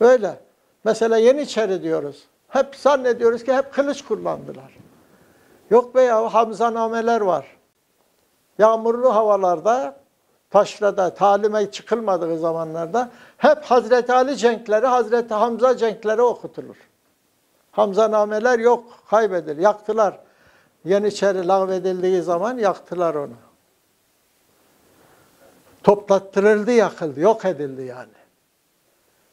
Böyle. Mesela Yeniçeri diyoruz. Hep zannediyoruz ki hep kılıç kullandılar. Yok be ya Hamza nameler var. Yağmurlu havalarda, taşrada, talime çıkılmadığı zamanlarda hep Hazreti Ali cenkleri, Hazreti Hamza cenkleri okutulur. Hamza nameler yok, kaybedilir. Yaktılar. Yeniçeri lağvedildiği zaman yaktılar onu. Toplattırıldı, yakıldı, yok edildi yani.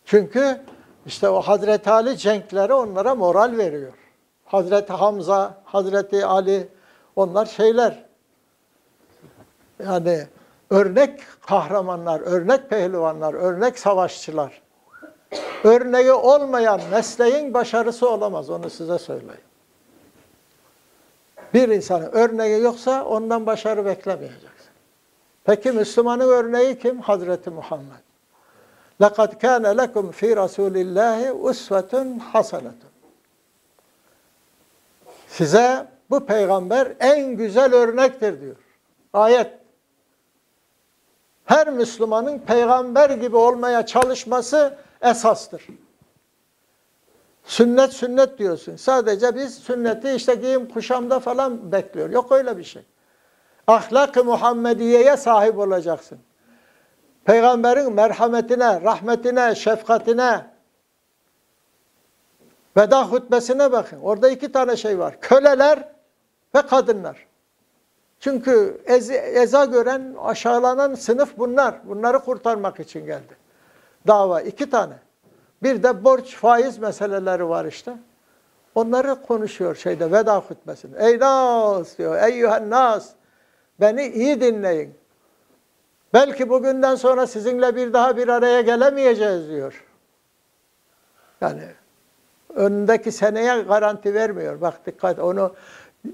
Çünkü işte o Hazreti Ali cenkleri onlara moral veriyor. Hazreti Hamza, Hazreti Ali onlar şeyler. Yani örnek kahramanlar, örnek pehlivanlar, örnek savaşçılar Örneği olmayan mesleğin başarısı olamaz onu size söyleyeyim. Bir insanın örneği yoksa ondan başarı beklemeyeceksin. Peki Müslümanın örneği kim? Hazreti Muhammed. لَقَدْ كَانَ لَكُمْ ف۪ي رَسُولِ اللّٰهِ اُسْوَةٌ حَسَنَةٌ Size bu peygamber en güzel örnektir diyor. Ayet. her Müslümanın peygamber gibi olmaya çalışması esastır. Sünnet sünnet diyorsun. Sadece biz sünneti işte giyim kuşamda falan bekliyor. Yok öyle bir şey. Ahlak-ı Muhammediye'ye sahip olacaksın. Peygamberin merhametine, rahmetine, şefkatine, veda hutbesine bakın. Orada iki tane şey var. Köleler ve kadınlar. Çünkü eza, eza gören, aşağılanan sınıf bunlar. Bunları kurtarmak için geldi. Dava iki tane. Bir de borç, faiz meseleleri var işte. Onları konuşuyor şeyde veda hutbesinde. Ey nas diyor, eyyühen nas. Beni iyi dinleyin. Belki bugünden sonra sizinle bir daha bir araya gelemeyeceğiz diyor. Yani önündeki seneye garanti vermiyor. Bak dikkat onu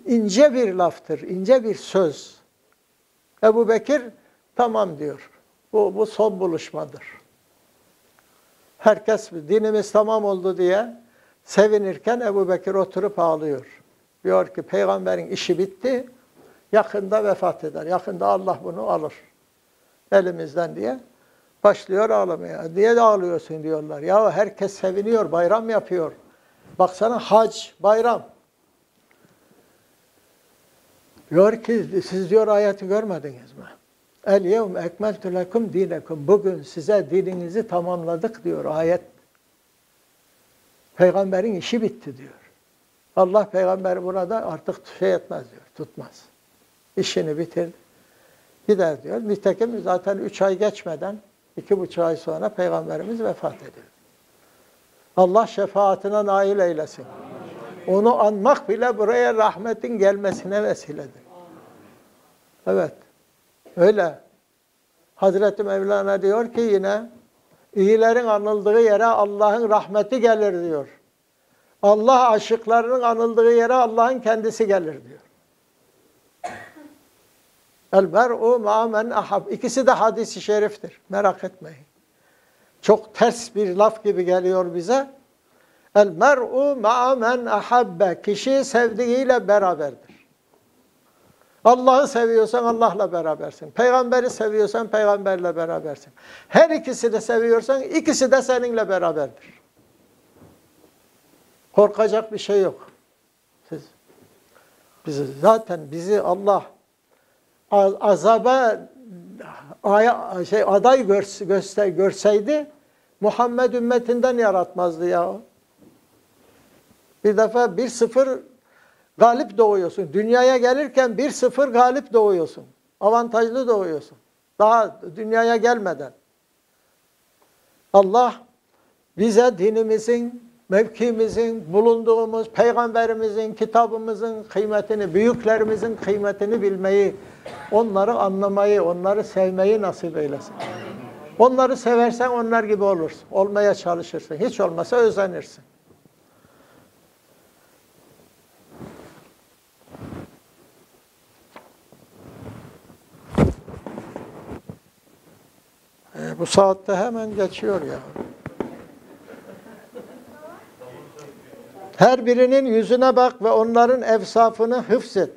ince bir laftır, ince bir söz. Ebu Bekir tamam diyor. Bu, bu son buluşmadır. Herkes dinimiz tamam oldu diye sevinirken Ebu Bekir oturup ağlıyor. Diyor ki peygamberin işi bitti, yakında vefat eder. Yakında Allah bunu alır elimizden diye. Başlıyor ağlamaya. Niye ağlıyorsun diyorlar. Ya herkes seviniyor, bayram yapıyor. Baksana hac, bayram. Diyor ki siz diyor ayeti görmediniz mi? El yevm ekmeltu lekum dinekum. Bugün size dininizi tamamladık diyor ayet. Peygamberin işi bitti diyor. Allah peygamber burada artık şey etmez diyor, tutmaz. İşini bitirdi. Gider diyor. Nitekim zaten üç ay geçmeden, iki buçuk ay sonra peygamberimiz vefat ediyor. Allah şefaatine nail eylesin. Onu anmak bile buraya rahmetin gelmesine vesiledir. Evet. Öyle. Hazreti Mevlana diyor ki yine iyilerin anıldığı yere Allah'ın rahmeti gelir diyor. Allah aşıklarının anıldığı yere Allah'ın kendisi gelir diyor. El mer'u ma'men ahab. İkisi de hadisi şeriftir. Merak etmeyin. Çok ters bir laf gibi geliyor bize. El mer'u ma'men ahabbe. Kişi sevdiğiyle beraberdir. Allah'ı seviyorsan Allah'la berabersin. Peygamberi seviyorsan peygamberle berabersin. Her ikisi seviyorsan ikisi de seninle beraberdir. Korkacak bir şey yok. Siz bizi zaten bizi Allah azaba şey aday görse, görseydi Muhammed ümmetinden yaratmazdı ya. Bir defa bir sıfır galip doğuyorsun. Dünyaya gelirken bir sıfır galip doğuyorsun. Avantajlı doğuyorsun. Daha dünyaya gelmeden. Allah bize dinimizin, mevkimizin, bulunduğumuz peygamberimizin, kitabımızın kıymetini, büyüklerimizin kıymetini bilmeyi, onları anlamayı, onları sevmeyi nasip eylesin. Onları seversen onlar gibi olursun. Olmaya çalışırsın. Hiç olmasa özenirsin. Bu saatte hemen geçiyor ya. Her birinin yüzüne bak ve onların efsafını hıfzet.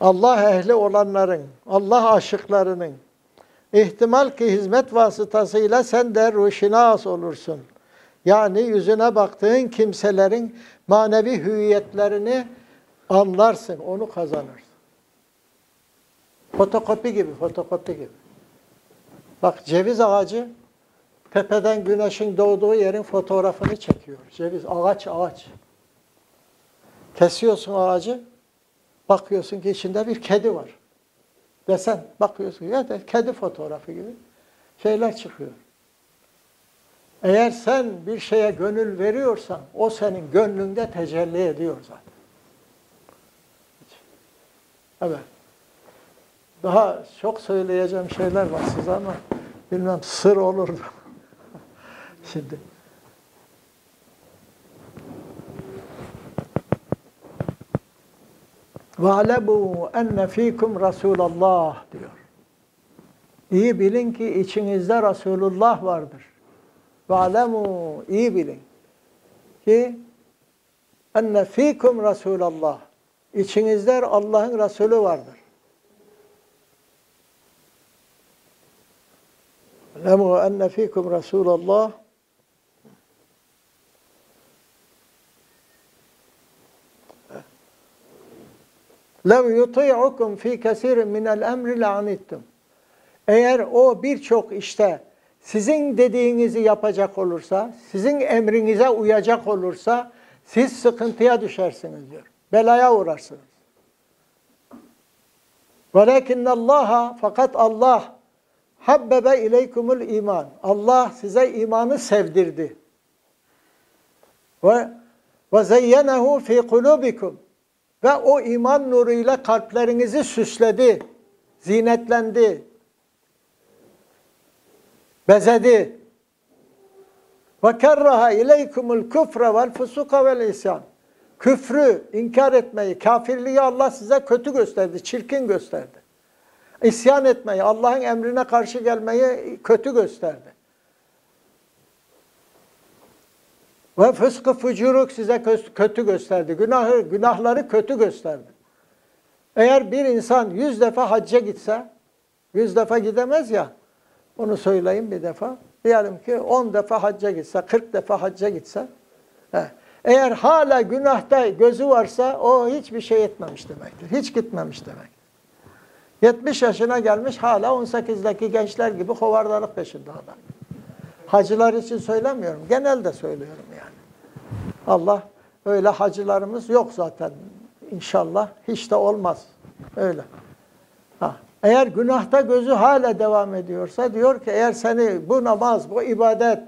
Allah ehli olanların, Allah aşıklarının, ihtimal ki hizmet vasıtasıyla sen de ruşinas olursun. Yani yüzüne baktığın kimselerin manevi hüviyetlerini anlarsın, onu kazanırsın. Fotokopi gibi, fotokopi gibi. Bak ceviz ağacı tepeden güneşin doğduğu yerin fotoğrafını çekiyor. Ceviz, ağaç, ağaç. Kesiyorsun ağacı, bakıyorsun ki içinde bir kedi var. Desen, bakıyorsun ya da kedi fotoğrafı gibi şeyler çıkıyor. Eğer sen bir şeye gönül veriyorsan, o senin gönlünde tecelli ediyor zaten. Evet. Daha çok söyleyeceğim şeyler var size ama bilmem sır olurdu. *laughs* Şimdi وَعْلَبُوا enne fikum Resulallah diyor. İyi bilin ki içinizde Resulullah vardır. وَعْلَمُوا iyi bilin ki enne fikum Resulallah. İçinizde Allah'ın Resulü vardır. اعلموا أن فيكم رسول الله لو yuti'ukum fi kesirin min el emri la'anittum. Eğer o birçok işte sizin dediğinizi yapacak olursa, sizin emrinize uyacak olursa siz sıkıntıya düşersiniz diyor. Belaya uğrarsınız. Velakinne Allah'a fakat Allah habbebe ileykumul iman. Allah size imanı sevdirdi. Ve ve zeyyenehu fi kulubikum. Ve o iman nuruyla kalplerinizi süsledi, zinetlendi, bezedi. Ve kerraha ileykumul küfre vel fusuka vel isyan. Küfrü, inkar etmeyi, kafirliği Allah size kötü gösterdi, çirkin gösterdi. İsyan etmeyi, Allah'ın emrine karşı gelmeyi kötü gösterdi. Ve fıskı fücuruk size kötü gösterdi. Günahı, günahları kötü gösterdi. Eğer bir insan yüz defa hacca gitse, yüz defa gidemez ya, onu söyleyeyim bir defa. Diyelim ki on defa hacca gitse, kırk defa hacca gitse, eğer hala günahta gözü varsa o hiçbir şey etmemiş demektir. Hiç gitmemiş demektir. 70 yaşına gelmiş hala 18'deki gençler gibi hovardalık peşinde adam. Hacılar için söylemiyorum. Genelde söylüyorum yani. Allah öyle hacılarımız yok zaten. İnşallah hiç de olmaz. Öyle. Ha. Eğer günahta gözü hala devam ediyorsa diyor ki eğer seni bu namaz, bu ibadet,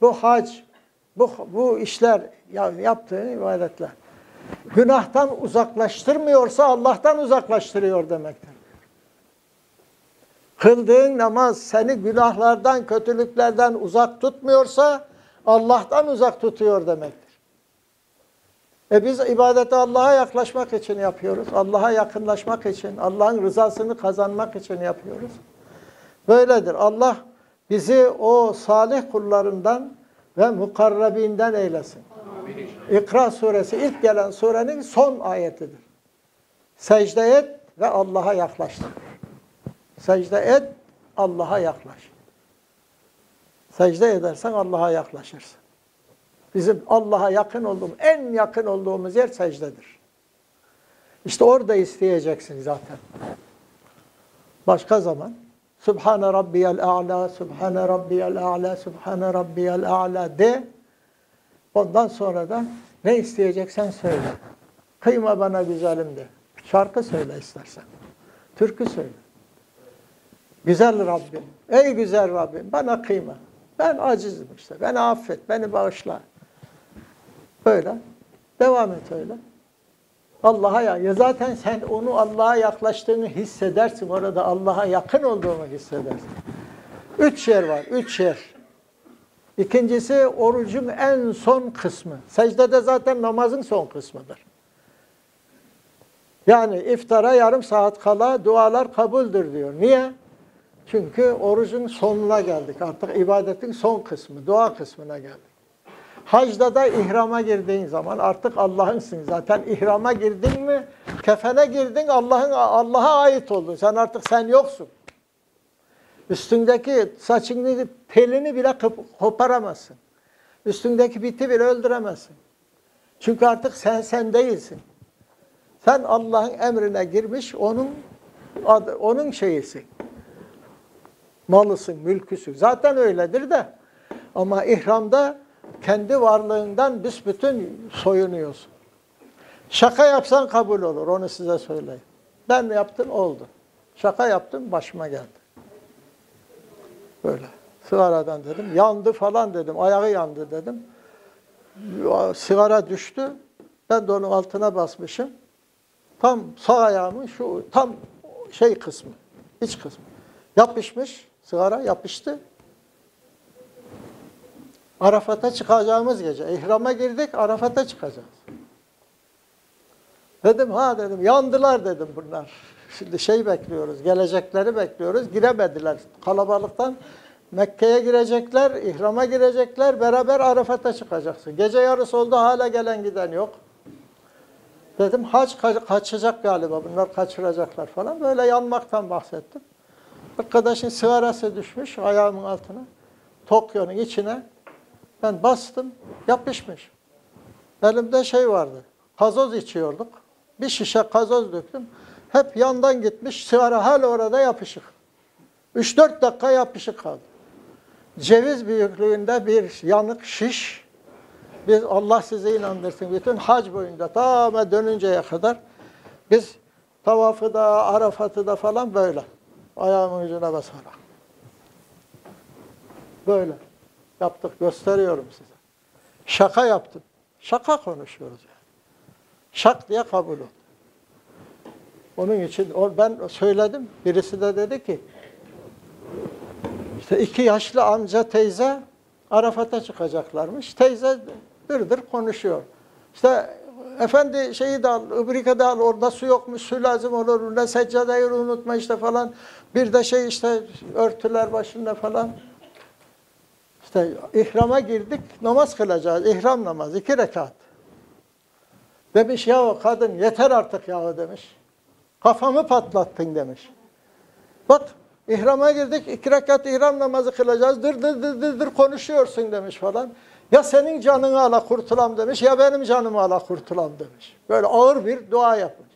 bu hac, bu, bu işler yaptığın ibadetler günahtan uzaklaştırmıyorsa Allah'tan uzaklaştırıyor demektir. Kıldığın namaz seni günahlardan, kötülüklerden uzak tutmuyorsa Allah'tan uzak tutuyor demektir. E biz ibadeti Allah'a yaklaşmak için yapıyoruz. Allah'a yakınlaşmak için, Allah'ın rızasını kazanmak için yapıyoruz. Böyledir. Allah bizi o salih kullarından ve mukarrabinden eylesin. İkra suresi ilk gelen surenin son ayetidir. Secde et ve Allah'a yaklaştır. Secde et, Allah'a yaklaş. Secde edersen Allah'a yaklaşırsın. Bizim Allah'a yakın olduğumuz, en yakın olduğumuz yer secdedir. İşte orada isteyeceksin zaten. Başka zaman Subhane Rabbiyel A'la, Subhane Rabbiyel A'la, Subhane Rabbiyel A'la de. Ondan sonra da ne isteyeceksen söyle. Kıyma bana güzelim de. Şarkı söyle istersen. Türkü söyle. Güzel Rabbim, ey güzel Rabbim bana kıyma. Ben acizim işte, beni affet, beni bağışla. Böyle. Devam et öyle. Allah'a ya. ya zaten sen onu Allah'a yaklaştığını hissedersin. Orada Allah'a yakın olduğunu hissedersin. Üç yer var. Üç yer. İkincisi orucun en son kısmı. Secdede zaten namazın son kısmıdır. Yani iftara yarım saat kala dualar kabuldür diyor. Niye? Çünkü orucun sonuna geldik. Artık ibadetin son kısmı, dua kısmına geldik. Hacda da ihrama girdiğin zaman artık Allah'ınsın. Zaten ihrama girdin mi, kefene girdin, Allah'ın Allah'a ait oldun. Sen artık sen yoksun. Üstündeki saçını, telini bile koparamazsın. Üstündeki biti bile öldüremezsin. Çünkü artık sen sen değilsin. Sen Allah'ın emrine girmiş, onun adı, onun şeyisin. Malısın, mülküsün. Zaten öyledir de. Ama ihramda kendi varlığından büsbütün soyunuyorsun. Şaka yapsan kabul olur, onu size söyleyeyim. Ben yaptım, oldu. Şaka yaptım, başıma geldi. Böyle. Sigaradan dedim, yandı falan dedim, ayağı yandı dedim. Sigara düştü, ben de onun altına basmışım. Tam sağ ayağımın şu tam şey kısmı, iç kısmı. Yapışmış, sigara yapıştı. Arafat'a çıkacağımız gece. İhrama girdik, Arafat'a çıkacağız. Dedim ha dedim, yandılar dedim bunlar. Şimdi şey bekliyoruz, gelecekleri bekliyoruz. Giremediler kalabalıktan. Mekke'ye girecekler, ihrama girecekler, beraber Arafat'a çıkacaksın. Gece yarısı oldu, hala gelen giden yok. Dedim hac kaçacak galiba, bunlar kaçıracaklar falan. Böyle yanmaktan bahsettim. Arkadaşın sigarası düşmüş ayağımın altına. Tokyo'nun içine. Ben bastım, yapışmış. Elimde şey vardı, gazoz içiyorduk. Bir şişe gazoz döktüm. Hep yandan gitmiş. Sigara hala orada yapışık. 3-4 dakika yapışık kaldı. Ceviz büyüklüğünde bir yanık şiş. Biz Allah sizi inandırsın bütün hac boyunca tamamen dönünceye kadar biz tavafı da Arafat'ı da falan böyle. Ayağımın ucuna basarak. Böyle yaptık gösteriyorum size. Şaka yaptım. Şaka konuşuyoruz yani. Şak diye kabul oldu. Onun için ben söyledim. Birisi de dedi ki işte iki yaşlı amca teyze Arafat'a çıkacaklarmış. Teyze dırdır konuşuyor. İşte efendi şeyi de al, öbrike de al, orada su yokmuş, su lazım olur, ne seccadeyi unutma işte falan. Bir de şey işte örtüler başında falan. İşte ihrama girdik, namaz kılacağız. İhram namazı, iki rekat. Demiş ya kadın yeter artık ya demiş. Kafamı patlattın demiş. Bak ihrama girdik, iki rekat ihram namazı kılacağız. Dır dır dır dır, dır konuşuyorsun demiş falan. Ya senin canını ala kurtulam demiş, ya benim canımı ala kurtulam demiş. Böyle ağır bir dua yapmış.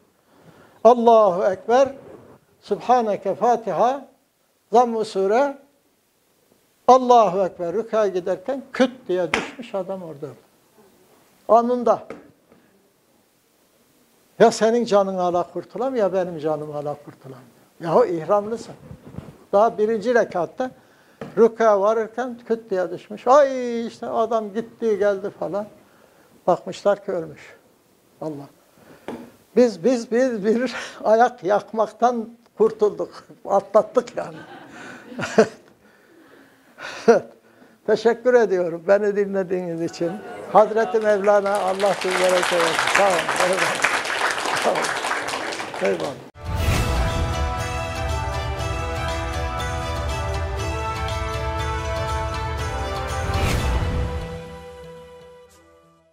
Allahu Ekber, Subhaneke Fatiha, Zamm-ı Sure, Allahu Ekber rükâ giderken küt diye düşmüş adam orada. Anında. Ya senin canın ala kurtulam ya benim canım ala kurtulam. Ya o ihramlısın. Daha birinci rekatta rükâ varırken küt diye düşmüş. Ay işte adam gitti geldi falan. Bakmışlar ki ölmüş. Allah. Biz biz biz bir *laughs* ayak yakmaktan kurtulduk. Atlattık yani. *laughs* Teşekkür ediyorum beni dinlediğiniz için. Hazreti Mevlana Allah sizlere seversin. Sağ olun. Eyvallah. Sağ olun. Eyvallah.